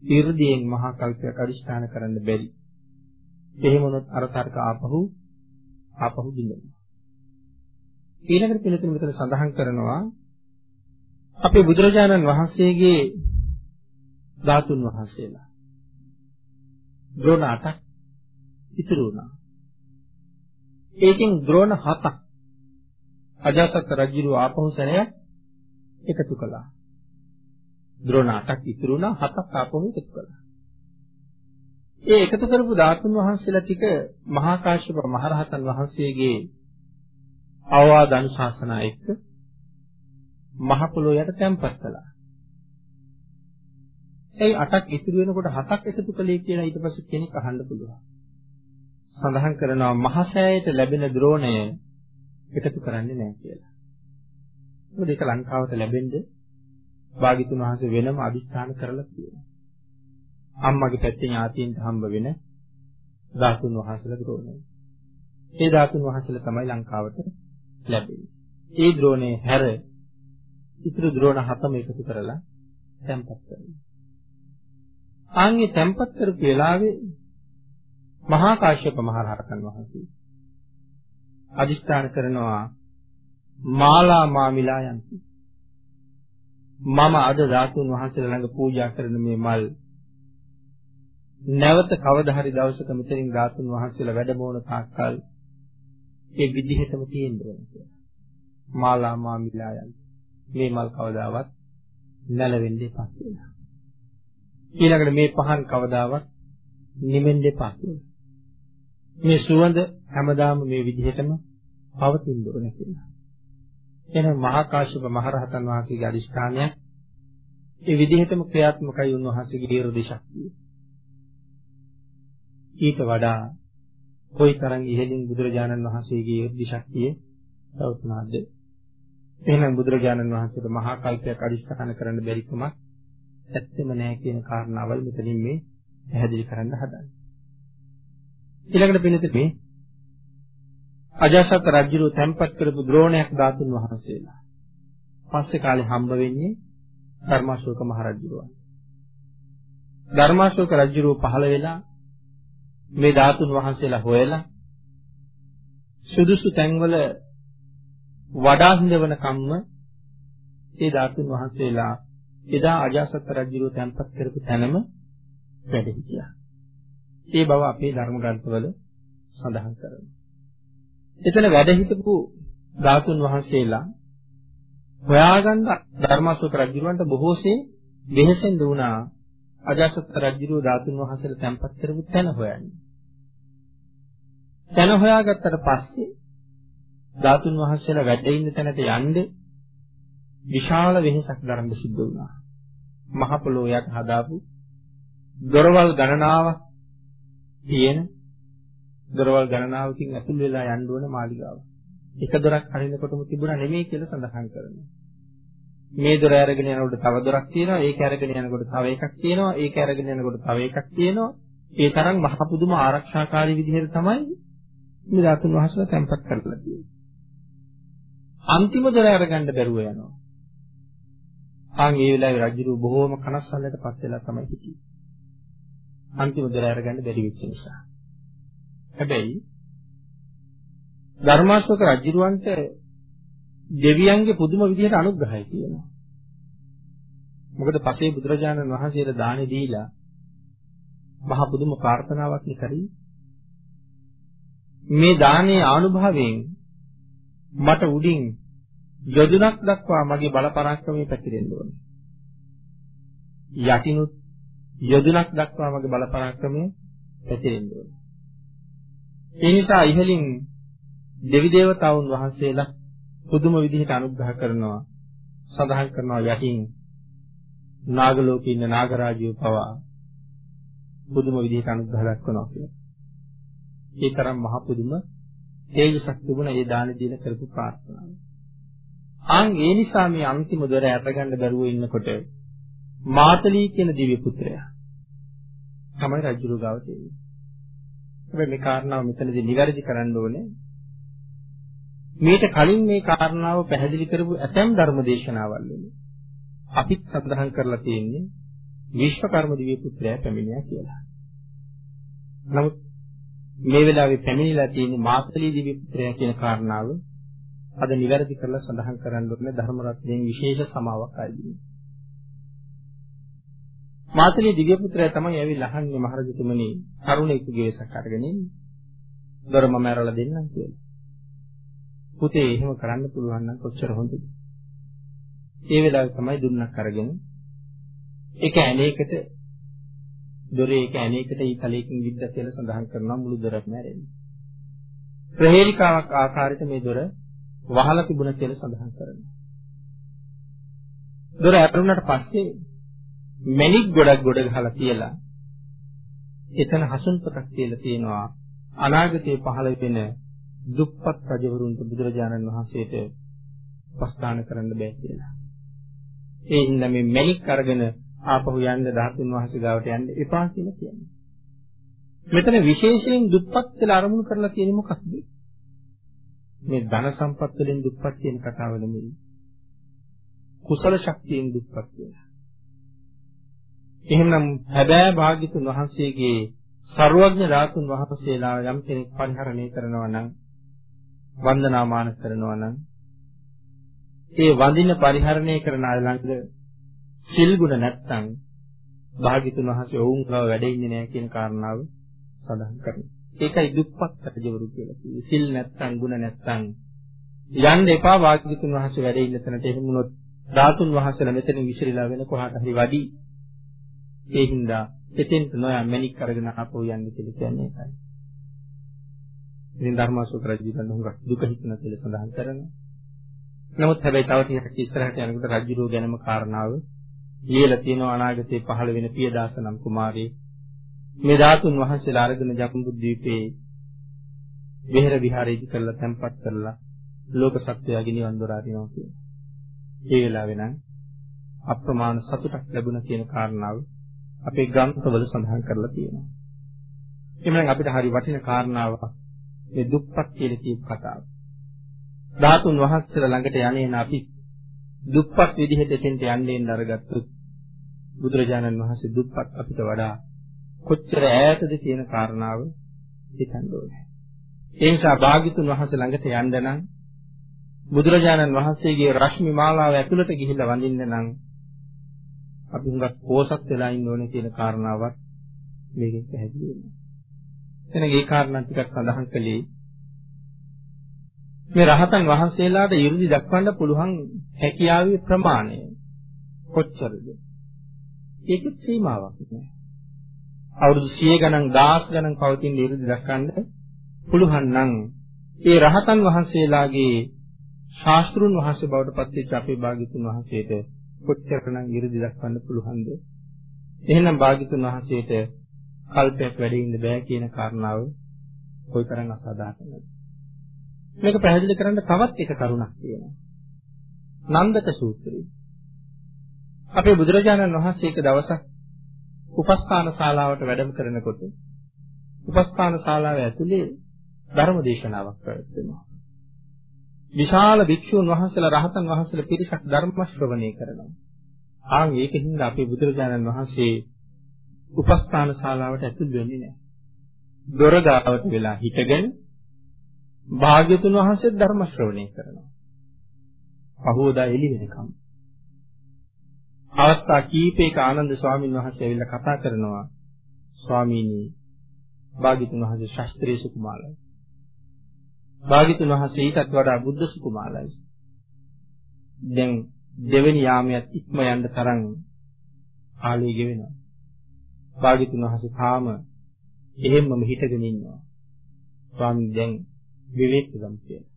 이르දියෙන් මහා කල්පයක් අදිස්ථාන කරන්න බැරි? එහෙම වුණොත් අර තර්ක ආපහු ආපහු දින්නවා. ඊළඟට පිළිතුරු මෙතන සඳහන් කරනවා අපේ බුදුරජාණන් වහන්සේගේ ධාතුන් වහන්සේලා ද්‍රෝණ 8ක් ඉතුරු වුණා. ඒකෙන් ද්‍රෝණ 7ක් අජාසත් රජුව ආපහු සැරයක් එකතු කළා. ද්‍රෝණ 8ක් ඉතුරු වුණා 7ක් ආපහු එකතු කළා. ඒ එකතු කරපු ධාතුන් වහන්සේලා ටික මහා කාශ්‍යප මහරහතන් වහන්සේගේ අවවාද අනුශාසනා එක්ක මහ පොළොව යට තැම්පත් කළා. ඒ 8ක් ඉතුරු වෙනකොට 7ක් එකතු කළේ කියලා ඊට පස්සේ කෙනෙක් අහන්න පුළුවන්. සඳහන් කරනවා මහසෑයට ලැබෙන ද්‍රෝණය එකතු කරන්නේ නැහැ කියලා. මොකද ඒක ලංකාවට ලැබෙන්න භාග්‍යතුන් වහන්සේ වෙනම අදිස්ථාන කරලා තියෙනවා. අම්මගේ පැත්තෙන් ඥාතියින්ට හම්බ වෙන ධාතුන් වහන්සේලා ද්‍රෝණය. ඒ ධාතුන් වහන්සේලා තමයි ලංකාවට ලැබෙන්නේ. ඒ ද්‍රෝණේ හැර ඉතුරු ද්‍රෝණ හතම එකතු කරලා තැම්පත් කරනවා. ආන්ගේ තැම්පත් කරපු වෙලාවේ මහා කාශ්‍යප මහ රහතන් වහන්සේ අදිස්ථාන කරනවා මාලා මාමිලා යන්ති මම අද ධාතුන් වහන්සේලා ළඟ පූජා කරන මේ මල් නැවත කවදා හරි දවසක මෙතනින් ධාතුන් වහන්සේලා වැඩමවන තාක්කල් ඒ විදිහටම තියෙන්න ඕන කියලා. මාලා මාමිලා යන්ති මේ මල් කවදාවත් නැලවෙන්න එපා කියලා. ඊළඟට මේ පහන් කවදාවත් නිමෙන්න එපා කියලා. මේ සුවඳ හැමදාම මේ විදිහටම පවතින්න ඕනේ කියලා. එහෙනම් මහා කාශ්‍යප මහරහතන් වහන්සේගේ අදිෂ්ඨානයක් ඒ විදිහටම ක්‍රියාත්මකයි උන්වහන්සේගේ ඊර්ධි ශක්තිය. ඊට වඩා කොයිතරම් ඉහළින් බුදුරජාණන් වහන්සේගේ ඊර්ධි ශක්තිය පවතුනාද? එහෙනම් බුදුරජාණන් වහන්සේට මහා කල්පයක් අදිෂ්ඨාන කරන්න බැරි කමක් ඇත්තෙම නැහැ කියන කාරණාවයි මෙතනින් මේ පැහැදිලි කරන්න හදන්නේ. ඊළඟට පිළිතුර මේ අජාසත් රජුරු තැන්පත් කරපු ද්‍රෝණයක් ධාතුන් වහන්සේලා. පස්සේ කාලේ හම්බ වෙන්නේ ධර්මාශෝක මහ රජුරුවන්. ධර්මාශෝක රජුරුව පහළ වෙලා මේ ධාතුන් වහන්සේලා හොයලා සුදුසු තැන්වල වඩා හිඳවන කම්ම ඒ ධාතුන් වහන්සේලා එදා අජාසත් රජුරුව තැන්පත් කරපු තැනම වැඩ හිටියා. ඒ බව අපේ ධර්ම ග්‍රන්ථවල සඳහන් කරනවා. එතන වැඩ හිටපු ධාතුන් වහන්සේලා හොයාගන්න ධර්මාශෝක රජුරවන්ට බොහෝසේ වෙහෙසෙන් දුණා අජාසත් රජුරුව ධාතුන් වහන්සේලා තැන්පත් කරපු තැන හොයන්නේ. තැන හොයාගත්තට පස්සේ ධාතුන් වහන්සේලා වැඩ ඉන්න තැනට යන්න විශාල වෙහෙසක් දරන්න සිද්ධ වුණා. මහ පොළොව යට හදාපු දොරවල් ගණනාවක් තියෙන දොරවල් ගණනාවකින් ඇතුල් වෙලා යන්න ඕන මාලිගාව. එක දොරක් හරිනකොටම තිබුණා නෙමෙයි කියලා සඳහන් කරනවා. මේ දොර අරගෙන යනකොට තව දොරක් තියෙනවා, ඒක අරගෙන යනකොට තව එකක් තියෙනවා, ඒක අරගෙන යනකොට තව එකක් තියෙනවා. ඒ තරම් මහ පුදුම ආරක්ෂාකාරී විදිහට තමයි මේ ධාතුන් වහන්සේලා තැන්පත් කරලා තියෙන්නේ. අන්තිම දොර අරගන්න බැරුව යනවා. ආන් ඒ වෙලාවේ රජු බොහෝම කනස්සල්ලට පත් වෙලා තමයි හිටියේ. අන්තිම දොර අරගන්න බැරි වෙච්ච නිසා. හැබැයි ධර්මාශෝක රජුරවන්ට දෙවියන්ගේ පුදුම විදිහට අනුග්‍රහය තියෙනවා. මොකද පසේ බුදුරජාණන් වහන්සේට දානි දීලා මහ පුදුම ප්‍රාර්ථනාවක් කරී මේ දානයේ ආනුභාවයෙන් මට උඩින් යොදුනක් දක්වා මගේ බල පරාක්‍රමයේ පැතිරෙන්න ඕනේ. යටිනුත් යොදුනක් දක්වා මගේ බල පරාක්‍රමයේ පැතිරෙන්න ඕනේ. ඒ නිසා ඉහලින් දෙවි දේවතාවුන් වහන්සේලා පුදුම විදිහට අනුග්‍රහ කරනවා සඳහන් කරනවා යටින් නාග ලෝකේ ඉන්න නාගරාජය පවා පුදුම විදිහට අනුග්‍රහ දක්වනවා කියලා. ඒ තරම් මහ පුදුම තේජසක් තිබුණ ඒ දාන දීලා කරපු ප්‍රාර්ථනාව. ආන් ඒ නිසා මේ අන්තිම දොර ඇරගන්න බැරුව ඉන්නකොට මාතලී කියන දිව්‍ය පුත්‍රයා තමයි රජුරු ගාව තියෙන්නේ. හැබැයි මේ කාරණාව මෙතනදී නිවැරදි කරන්න ඕනේ. මේට කලින් මේ කාරණාව පැහැදිලි කරපු ඇතැම් ධර්ම දේශනාවල් වල අපිත් සඳහන් කරලා තියෙන්නේ විශ්වකර්ම දිව්‍ය පුත්‍රයා පැමිණියා කියලා. නමුත් මේ වෙලාවේ පැමිණිලා තියෙන මාතලී දිව්‍ය පුත්‍රයා කියන කාරණාව අද නිවැරදි කරලා සඳහන් කරන්න ඕනේ ධර්ම රත්නයෙන් විශේෂ සමාවක් ආදී. මාතලී දිව්‍ය පුත්‍රයා තමයි ඇවිල්ලා අහන්නේ මහරජතුමනි කරුණෙකුගේ වෙසක් අරගෙන ඉන්නේ. දොර මම ඇරලා දෙන්නම් කියලා. පුතේ එහෙම කරන්න පුළුවන් නම් කොච්චර හොඳද? ඒ වෙලාවේ තමයි දුන්නක් අරගෙන ඒක ඇණේකට දොරේ ඒක ඇණේකට ඊ තලයකින් විද්ද කියලා සඳහන් කරනවා මුළු දොරක්ම ඇරෙන්නේ. ප්‍රහේලිකාවක් ආකාරයට මේ දොර වහලා තිබුණා කියලා සඳහන් කරනවා. දොර ඇරුණාට පස්සේ මණික් ගොඩක් ගොඩ ගහලා තියලා එතන හසුන්පතක් කියලා තියෙනවා අනාගතයේ පහළ වෙන දුප්පත් රජවරුන්ට බුදුරජාණන් වහන්සේට උපස්ථාන කරන්න බෑ කියලා. ඒ හින්දා මේ මණික් අරගෙන ආපහු යන්න ධාතුන් වහන්සේ ගාවට යන්න එපා කියලා කියන්නේ. මෙතන විශේෂයෙන් දුප්පත් කියලා අරමුණු කරලා තියෙන්නේ මොකක්ද? මේ ධන සම්පත් වලින් දුප්පත් කියන කතාව නෙමෙයි. කුසල ශක්තියෙන් දුප්පත් වෙනවා. එහෙනම් හැබෑ භාග්‍යතුන් වහන්සේගේ ਸਰවඥ ධාතුන් වහන්සේලා යම් කෙනෙක් පරිහරණය කරනවා නම් වන්දනාමාන කරනවා නම් ඒ වඳින පරිහරණය කරන අය ළඟ සිල් ගුණ නැත්තම් භාග්‍යතුන් වහන්සේ ඔවුන් ගාව වැඩ ඉන්නේ නැහැ කියන කාරණාව සඳහන් කරනවා. ඒකයි දුප්පත් රජවරු කියලා කිව්වේ. සිල් නැත්තම් ගුණ නැත්තම් යන්න එපා භාග්‍යතුන් වහන්සේ වැඩ ඉන්න තැනට එහෙම වුණොත් ධාතුන් වහන්සේලා මෙතන විසිරීලා වෙන කොහාට හරි වඩි. ඒ හින්දා එතෙන්ට නොයා මැනික් අරගෙන ආපහු යන්න කියලා කියන්නේ ඒකයි. ඉතින් ධර්මාශෝක රජුගෙන් හුඟක් දුක හිතන කියලා සඳහන් කරනවා. නමුත් හැබැයි තව ටිකක් ඉස්සරහට යනකොට රජුරෝ ගැනම කාරණාව ලියලා තියෙනවා අනාගතයේ පහළ වෙන පියදාස නම් කුමාරී මේ ධාතුන් වහන්සේලා අරගෙන ජම්බුද්වීපේ විහෙර විහාරයේදී කරලා තැන්පත් කරලා ලෝක සත්‍යයගේ නිවන් දොර අරිනවා කියනවා. ඒ වෙලාවේ නම් අප්‍රමාණ සතුටක් ලැබුණා කියන කාරණාව අපේ ග්‍රන්ථවල සඳහන් කරලා තියෙනවා. එhmenan අපිට හරි වටින කාරණාවක් මේ දුප්පත් කියලා කියපු කතාව. ධාතුන් වහන්සේලා ළඟට යන්නේ අපි දුප්පත් විදිහට එතෙන්ට යන්නේ අරගත්තොත් බුදුරජාණන් වහන්සේ දුප්පත් අපිට වඩා කොච්චර ඈතද කියන කාරණාව හිතන්න ඕනේ. ඒ නිසා භාග්‍යතුන් වහන්සේ ළඟට යන්න නම් බුදුරජාණන් වහන්සේගේ රශ්මි මාලාව ඇතුළට ගිහිල්ලා වඳින්න නම් අපි හුඟක් පෝසත් වෙලා ඉන්න ඕනේ කියන කාරණාවක් මේකෙන් පැහැදිලි වෙනවා. එතන මේ කාරණා ටිකක් සඳහන් කළේ මේ රහතන් වහන්සේලාට 이르දි දක්වන්න පුළුවන් හැකියාවේ ප්‍රමාණය කොච්චරද? ඒකෙත් සීමාවක් නෑ. අවුරුදු 100 ගණන් 1000 ගණන් පවතින ඉරිදි දක්වන්න පුළුවන් නම් ඒ රහතන් වහන්සේලාගේ ශාස්ත්‍රුන් වහන්සේ බවට පත්වෙච්ච අපේ භාග්‍යතුන් වහන්සේට කොච්චරනම් ඉරිදි දක්වන්න පුළුවන්ද? එහෙනම් භාග්‍යතුන් වහන්සේට කල්පයක් වැඩි ඉන්න බෑ කියන කාරණාව කොයිතරම් අසාධාරණද? මේක පැහැදිලි කරන්න තවත් එක කරුණක් තියෙනවා. නන්දක සූත්‍රය අපේ බුදුරජාණන් වහන්සේ එක දවසක් උපස්ථාන ශාලාවට වැඩම කරනකොට උපස්ථාන ශාලාව ඇතුලේ ධර්ම දේශනාවක් පැවැත්වෙනවා. විශාල භික්ෂුන් වහන්සේලා රහතන් වහන්සේලා පිරිසක් ධර්ම ශ්‍රවණය කරනවා. ආන් ඒකින්ද අපේ බුදුරජාණන් වහන්සේ උපස්ථාන ශාලාවට ඇතුල් වෙන්නේ නැහැ. දොර ගාවට වෙලා හිටගෙන භාග්‍යතුන් වහන්සේ ධර්ම ශ්‍රවණය කරනවා. පහෝදා එළි වෙනකම්. අවස්ථා කීපයක ආනන්ද ස්වාමීන් වහන්සේ ඇවිල්ලා කතා කරනවා ස්වාමීනි භාග්‍යතුන් වහන්සේ ශාස්ත්‍රීය සුකුමාරයි. භාග්‍යතුන් වහන්සේ ඊටත් වඩා බුද්ධ සුකුමාරයි. දැන් දෙවෙනි යාමයට ඉක්ම යන්න තරම් කාලය ගෙවෙනවා. භාග්‍යතුන් වහන්සේ තාම එහෙම්මම හිටගෙන ඉන්නවා. ස්වාමීන් දැන් විවේක ගම් කියලා.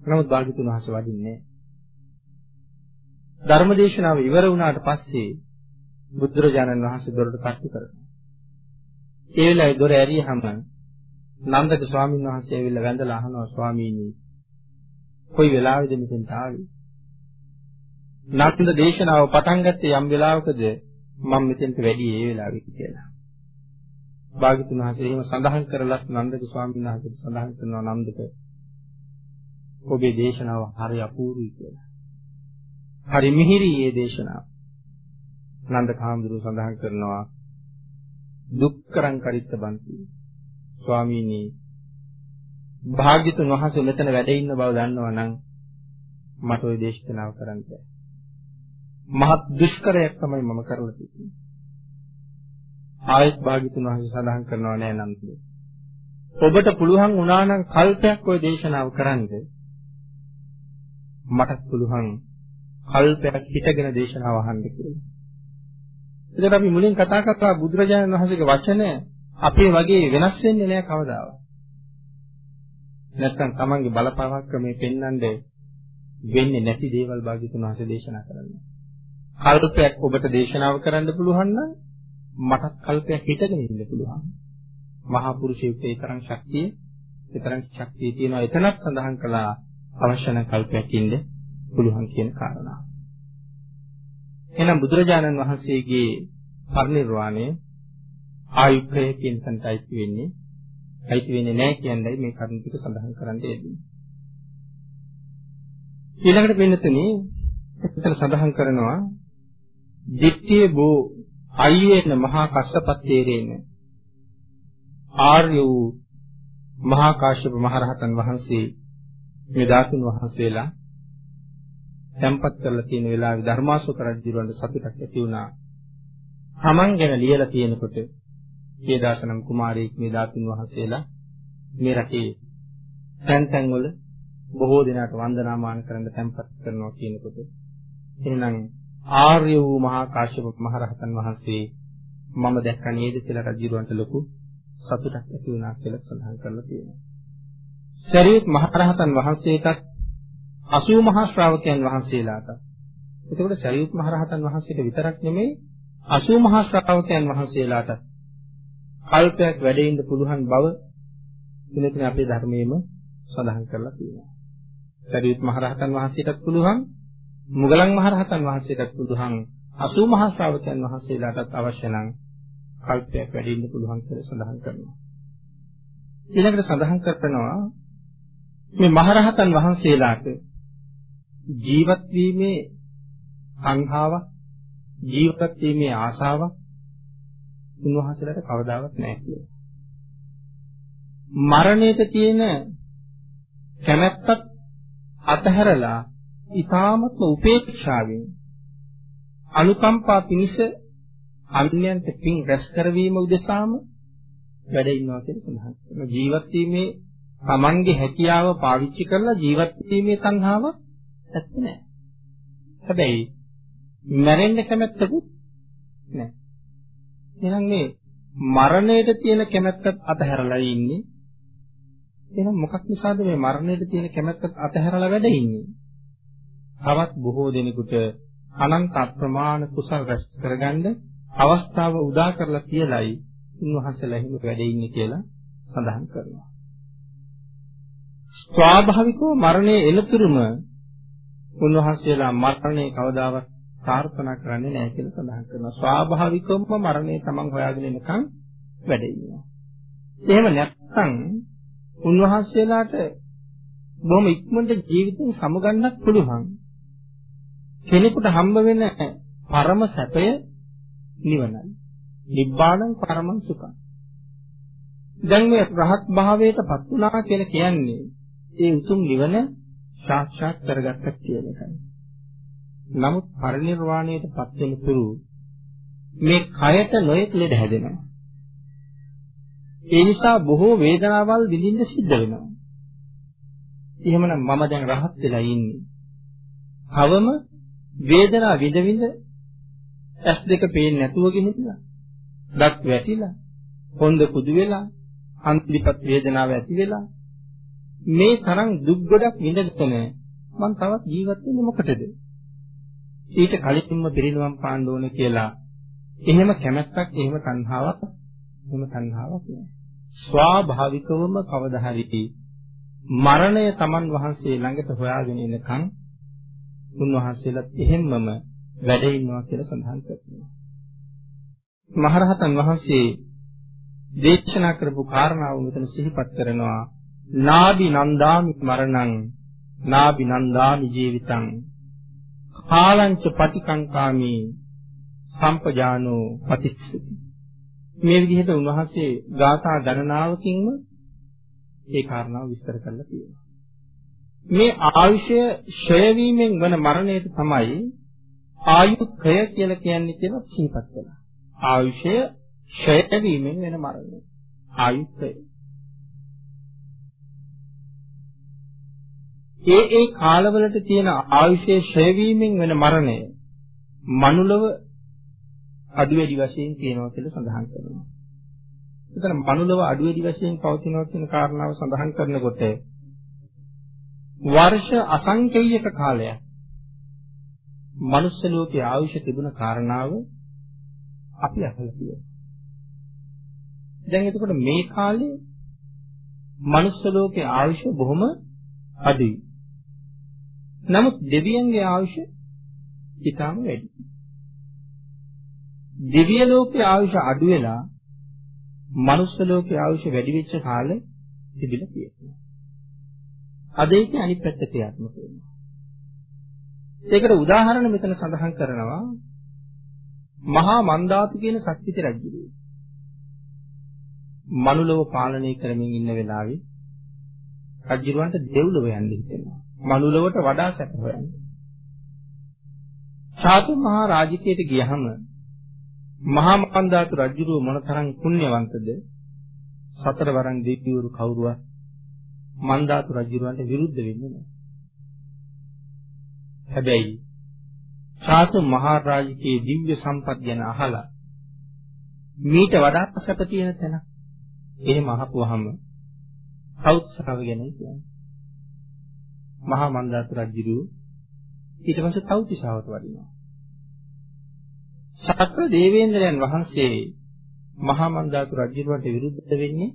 නමුත් භාග්‍යතුන් වහන්සේ වඩින්නේ ධර්මදේශනාව ඉවර වුණාට පස්සේ බුදුරජාණන් වහන්සේ දොරට කට්ටු කරනවා. ඒ වෙලාවේ දොර ඇරියහම නන්දක ස්වාමීන් වහන්සේ ඇවිල්ලා වැඳලා අහනවා ස්වාමීනි කොයි වෙලාවෙද මෙතෙන්ට ආවේ? නන්ද දේශනාව පටන් ගත්තේ යම් වෙලාවකද මම මෙතෙන්ට වැඩි ඒ වෙලාවෙ කියලා. භාග්‍යතුන් වහන්සේ එහෙම සඳහන් කරලත් නන්දක ස්වාමීන් වහන්සේට සඳහන් කරනවා නන්දක ඔබේ දේශනාව හරි අපූර්වයි කියලා. හරි මිහිරි මේ දේශනාව. නන්ද කාමඳුරු සඳහන් කරනවා දුක්කරං කරිත්ත බන්ති. ස්වාමීනි භාග්‍යතුන් වහන්සේ මෙතන වැඩ ඉන්න බව දන්නවා නම් මට ওই දේශනාව කරන්න බෑ. මහත් දුෂ්කරයක් තමයි මම කරලා තියෙන්නේ. ආයත් භාග්‍යතුන් වහන්සේ සඳහන් කරනවා නෑ නන්ද. ඔබට පුළුවන් වුණා නම් කල්පයක් ওই දේශනාව කරන්න. මටත් පුළුවන් කල්පයක් හිටගෙන දේශනාව අහන්න කියලා. එතකොට අපි මුලින් කතා කරා බුදුරජාණන් වහන්සේගේ වචන අපේ වගේ වෙනස් වෙන්නේ නැහැ කවදාවත්. නැත්තම් තමන්ගේ බලපෑමක් මේ පෙන්වන්නේ වෙන්නේ නැති දේවල් භාග්‍යතුන් වහන්සේ දේශනා කරන්නේ. කල්පයක් ඔබට දේශනාව කරන්න පුළුවන් නම් මටත් කල්පයක් හිටගෙන ඉන්න පුළුවන්. මහා පුරුෂයෙකුට ඒ තරම් ශක්තිය, ඒ තරම් ශක්තිය තියෙනවා. එතනත් සඳහන් කළා අවශ්‍ය නම් කල්පයක් ඉන්න පුළුවන් කියන කාරණාව. එහෙනම් බුදුරජාණන් වහන්සේගේ පරිනිර්වාණය ආයුක්කය කියන තැනට අයිති වෙන්නේ අයිති වෙන්නේ නැහැ කියන්නයි මේ කරුණ ටික සඳහන් කරන්න යෙදුනේ. ඊළඟට වෙනතුනේ එතන සඳහන් කරනවා දිට්ඨිය බෝ අයියේන මහා කස්සපත්තේරේන ආර්ය වූ මහා කාශ්‍යප මහරහතන් වහන්සේ මේ ධාතුන් වහන්සේලා tempat කරලා තියෙන වෙලාවේ ධර්මාශෝක රජුරවන්ට සතුටක් ඇති වුණා. Taman ගැන ලියලා තියෙනකොට කේදාසනම් කුමාරයෙක් මේ ධාතුන් වහන්සේලා මේ රටේ තැන් තැන් වල බොහෝ දෙනාට වන්දනාමාන කරන්න tempat කරනවා කියනකොට එහෙනම් ආර්ය වූ මහා කාශ්‍යප මහරහතන් වහන්සේ මම දැක්ක නේද කියලා රජුරවන්ට ලොකු සතුටක් ඇති වුණා කියලා සඳහන් කරලා තියෙනවා. ශරීරත් මහරහතන් වහන්සේටත් 80 මහා ශ්‍රාවකයන් වහන්සේලාට. එතකොට ශරීරත් මහරහතන් වහන්සේට විතරක් නෙමෙයි 80 මහා ශ්‍රාවකයන් වහන්සේලාට කල්පයක් වැඩ ඉන්න පුළුවන් බව මෙතන අපේ ධර්මයේම සඳහන් කරලා තියෙනවා. ශරීරත් මහරහතන් වහන්සේටත් පුළුවන් මුගලන් මහරහතන් වහන්සේටත් පුළුවන් 80 මහා ශ්‍රාවකයන් වහන්සේලාටත් අවශ්‍ය නම් කල්පයක් වැඩි ඉන්න පුළුවන් කියලා සඳහන් කරනවා. ඊළඟට සඳහන් කරනවා මේ මහරහතන් වහන්සේලාට ජීවත් වීමේ සංහාවක් ජීවත් වීමේ ආශාවක් උන්වහන්සේලාට කවදාවත් නැහැ කියලා. මරණයට තියෙන කැමැත්තත් අතහැරලා ඊ타මත්ම උපේක්ෂාවෙන් අනුකම්පා පිණිස අන්‍යයන්ට පින් රැස් කරවීම උදෙසාම වැඩ ඉන්නවා කියලා සඳහන් කරනවා. ජීවත් වීමේ Tamange හැකියාව පාවිච්චි කරලා ජීවත් වීමේ තණ්හාවක් ඇත්තේ නැහැ. හැබැයි මැරෙන්න කැමැත්තකුත් නැහැ. එහෙනම් මේ මරණයට තියෙන කැමැත්තත් අතහැරලා ඉන්නේ. එහෙනම් මොකක් නිසාද මේ මරණයට තියෙන කැමැත්තත් අතහැරලා වැඩ ඉන්නේ? තවත් බොහෝ දෙනෙකුට අනන්ත අප්‍රමාණ කුසල් රැස් කරගන්න අවස්ථාව උදා කරලා කියලයි උන්වහන්සේලා හිම වැඩ ඉන්නේ කියලා සඳහන් කරනවා. ස්වාභාවිකව මරණය එනතුරුම උන්වහන්සේලා මරණය කවදාවත් ප්‍රාර්ථනා කරන්නේ නැහැ කියලා සඳහන් කරනවා. ස්වාභාවිකවම මරණය තමන් හොයාගෙන එනකන් වැඩ ඉන්නවා. එහෙම නැත්නම් උන්වහන්සේලාට බොහොම ඉක්මනට ජීවිතෙන් සමුගන්නත් පුළුවන්. කෙනෙකුට හම්බ වෙන පරම සැපය නිවනයි. නිබ්බාණං පරමං සුඛං. දැන් මේ රහත් භාවයට පත් වුණා කියලා කියන්නේ ඒ උතුම් නිවන සාක්ෂාත් කරගත්ත කියන එකයි. නමුත් පරිනිර්වාණයට පත් වෙන තුරු මේ කයට නොයෙක් ලෙඩ හැදෙනවා. ඒ නිසා බොහෝ වේදනාවල් විඳින්න සිද්ධ වෙනවා. එහෙමනම් මම දැන් රහත් වෙලා ඉන්නේ. කවම වේදනාව විඳ විඳ ඇස් දෙක පේන්නේ නැතුව ගිහිල්ලා දත් වැටිලා හොඳ කුදු වෙලා අන්තිපත් වේදනාව ඇති වෙලා මේ තරම් දුක් ගොඩක් විඳගෙන මම තවත් ජීවත් වෙන්නේ මොකටද ඊට කලින්ම පිරිනුවම් පාන්න ඕන කියලා එහෙම කැමැත්තක් එහෙම තණ්හාවක් එහෙම තණ්හාවක් නෑ ස්වාභාවිකවම කවදා හරි මරණය Taman වහන්සේ ළඟට හොයාගෙන එනකන් උන්වහන්සේලාත් එහෙම්මම වැඩ ඉන්නවා කියලා සඳහන් කරනවා. මහරහතන් වහන්සේ දේශනා කරපු කාරණාව මෙතන සිහිපත් කරනවා. නාබි නන්දාමි මරණං නාබි නන්දාමි ජීවිතං කාලංච පටිකංකාමි සම්පජානෝ පටිච්චති මේ විදිහට උන්වහන්සේ ගාථා ගණනාවකින්ම ඒ කාරණාව විස්තර කරලා තියෙනවා මේ ආයුෂය ඡය වීමෙන් වන මරණයට තමයි ආයුක්කය කියලා කියන්නේ කියලා සිහිපත් කළා. ආයුෂය ඡය වීමෙන් වෙන මරණය. ආයුක්කය. ඒ ඒ කාලවලට තියෙන ආයුෂය ඡය වීමෙන් වෙන මරණය මනුලව අඩු වැඩි වශයෙන් තියෙනවා කියලා සඳහන් කරනවා. එතන මනුලව අඩු වැඩි වශයෙන් පවතිනවා කියන කාරණාව සඳහන් කරනකොට වර්ෂ අසංකේයක කාලයක් මනුස්ස ලෝකයේ ආයුෂ තිබුණ කාරණාව අපි අහලා තියෙනවා. දැන් එතකොට මේ කාලේ මනුස්ස ලෝකයේ ආයුෂ බොහොම අඩුයි. නමුත් දෙවියන්ගේ ආයුෂ ඊටාම වැඩි. දිව්‍ය ලෝකයේ ආයුෂ අඩු වෙලා මනුස්ස ලෝකයේ ආයුෂ වැඩි වෙච්ච කාලෙ තිබිලා තියෙනවා. අද ඒකේ අනිත් පැත්ත ක්‍රියාත්මක වෙනවා. ඒකට උදාහරණ මෙතන සඳහන් කරනවා මහා මන්දාතු කියන ශක්තිති රජුගේ. මනුලව පාලනය කරමින් ඉන්න වෙලාවේ රජුරවන්ට දෙව්ලොව යන්න හිතෙනවා. මනුලවට වඩා සැප හොයන්න. සාතු මහා රාජකීයට ගියහම මහා මන්දාතු රජුරුව මොනතරම් පුණ්‍යවන්තද සතර වරන් දෙවිවරු කවුරුවත් මන්දාතු රජුරවන්ට විරුද්ධ වෙන්නේ නැහැ. හැබැයි සාතු මහා රාජකීය දිව්‍ය සම්පත් ගැන අහලා මීට වඩා සැප තියෙන තැන එහෙම අහපුවාම තවුත්සාව ගැන කියන්නේ. මහා මන්දාතු රජුරුව ඊට පස්සේ තවුතිසාවට වඩිනවා. සක්‍ර දේවේන්ද්‍රයන් වහන්සේ මහා මන්දාතු රජුරවන්ට විරුද්ධ වෙන්නේ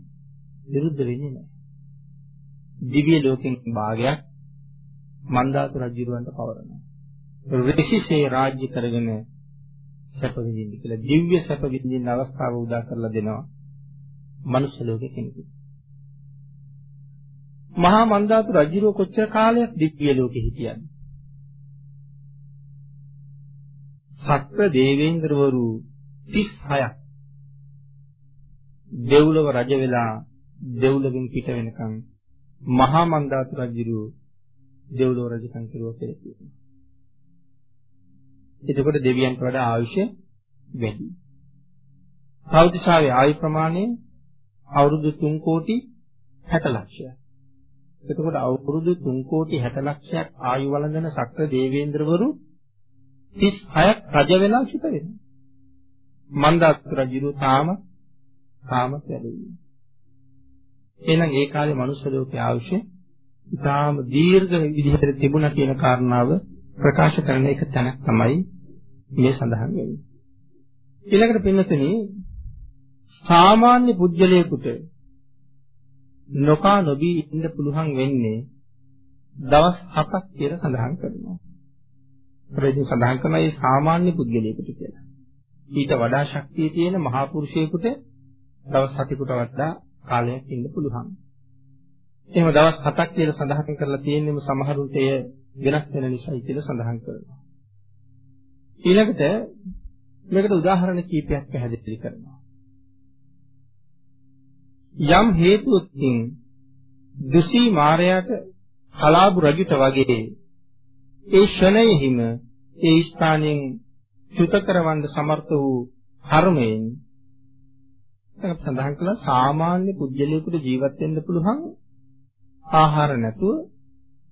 විරුද්ධ වෙන්නේ නැහැ. දිව්‍ය ලෝකෙන් භාගයක් මන්දාතු රජුරවන්ට පවරනවා. ඍෂිසේ රාජ්‍ය කරගෙන සැප විඳින්න කියලා දිව්‍ය සැප විඳින්න අවස්ථාව උදා කරලා දෙනවා. මනුෂ්‍ය ලෝකෙ කෙනෙකුට. මහා මන්දාතු රජුරෝ කොච්චර කාලයක් දිව්‍ය ලෝකෙ හිටියද? සක්‍ර දේවේන්ද්‍රවරු 36ක් දෙව්ලොව රජ වෙලා දෙව්ලොවෙන් පිට වෙනකන් මහා මන්දාතු රජුරු දෙව්ලොව රජකම් කෙරුවා කියලා කියනවා. එතකොට දෙවියන්ට වඩා ආයුෂ වැඩි. සෞදිසාවේ ආයු ප්‍රමාණය අවුරුදු 3 කෝටි 60 ලක්ෂයක්. එතකොට අවුරුදු 3 කෝටි 60 ලක්ෂයක් ආයු වළඳන සක්‍ර දේවේන්ද්‍රවරු 36ක් රජ වෙලා සිට වෙනවා. මන්දාත් රජු තාම තාම පැලෙන්නේ. එහෙනම් ඒ කාලේ මනුෂ්‍ය ලෝකයේ අවශ්‍ය ඉතාම දීර්ඝ විදිහට තිබුණා කියන කාරණාව ප්‍රකාශ කරන එක තැනක් තමයි මේ සඳහන් වෙන්නේ. ඊළඟට පින්නතනේ සාමාන්‍ය පුජ්‍යලයකට නොකා නොබී ඉන්න පුළුවන් වෙන්නේ දවස් 7ක් කියලා සඳහන් කරනවා. ප්‍රේදී සඳහන් කරන මේ සාමාන්‍ය පුද්ගලයෙකුට කියලා. ඊට වඩා ශක්තිය තියෙන මහා පුරුෂයෙකුට දවස් 7කට වඩා කාලයක් ඉන්න පුළුවන්. එහෙම දවස් 7ක් කියලා සඳහන් කරලා තියෙනම සමහරුන්ට එය වෙනස් වෙන නිසායි කියලා සඳහන් කරනවා. ඊළඟට මේකට උදාහරණ කීපයක් පැහැදිලි කරනවා. යම් හේතුවකින් දුසී මාරයාට කලාබු රජුට වගේ ඒ ෂණයෙහිම ඒ ස්ථානයෙන් චුත කරවන්න සමර්ථ වූ කර්මයෙන් සඳහන් කළා සාමාන්‍ය පුජ්‍යලයකට ජීවත් වෙන්න පුළුවන් ආහාර නැතුව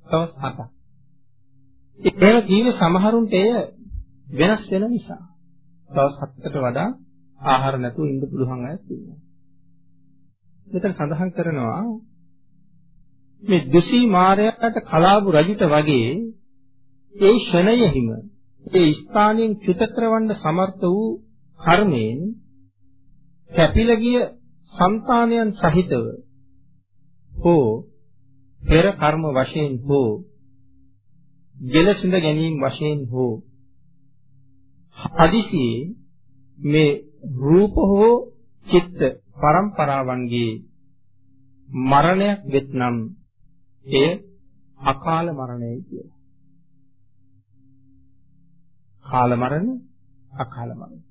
දවස් 7ක්. ඒක ජීව සමහරුන්ට එය වෙනස් වෙන නිසා දවස් 7කට වඩා ආහාර නැතුව ඉන්න පුළුවන් අය තියෙනවා. මෙතන සඳහන් කරනවා මේ දුසී මාරයාට කලාබු රජුට වගේ ඒ ෂණයෙහිම ඒ ස්ථානයෙන් චුත කරවන්න සමර්ථ වූ කර්මයෙන් කැපිල ගිය సంతානයන් සහිතව හෝ පෙර කර්ම වශයෙන් හෝ ජලසිඳ ගැනීම වශයෙන් හෝ හදිසියේ මේ රූප හෝ චිත්ත පරම්පරාවන්ගේ මරණයක් වෙත්නම් එය අකාල මරණයයි කියලා. කාල මරණ, අකාල මරණ.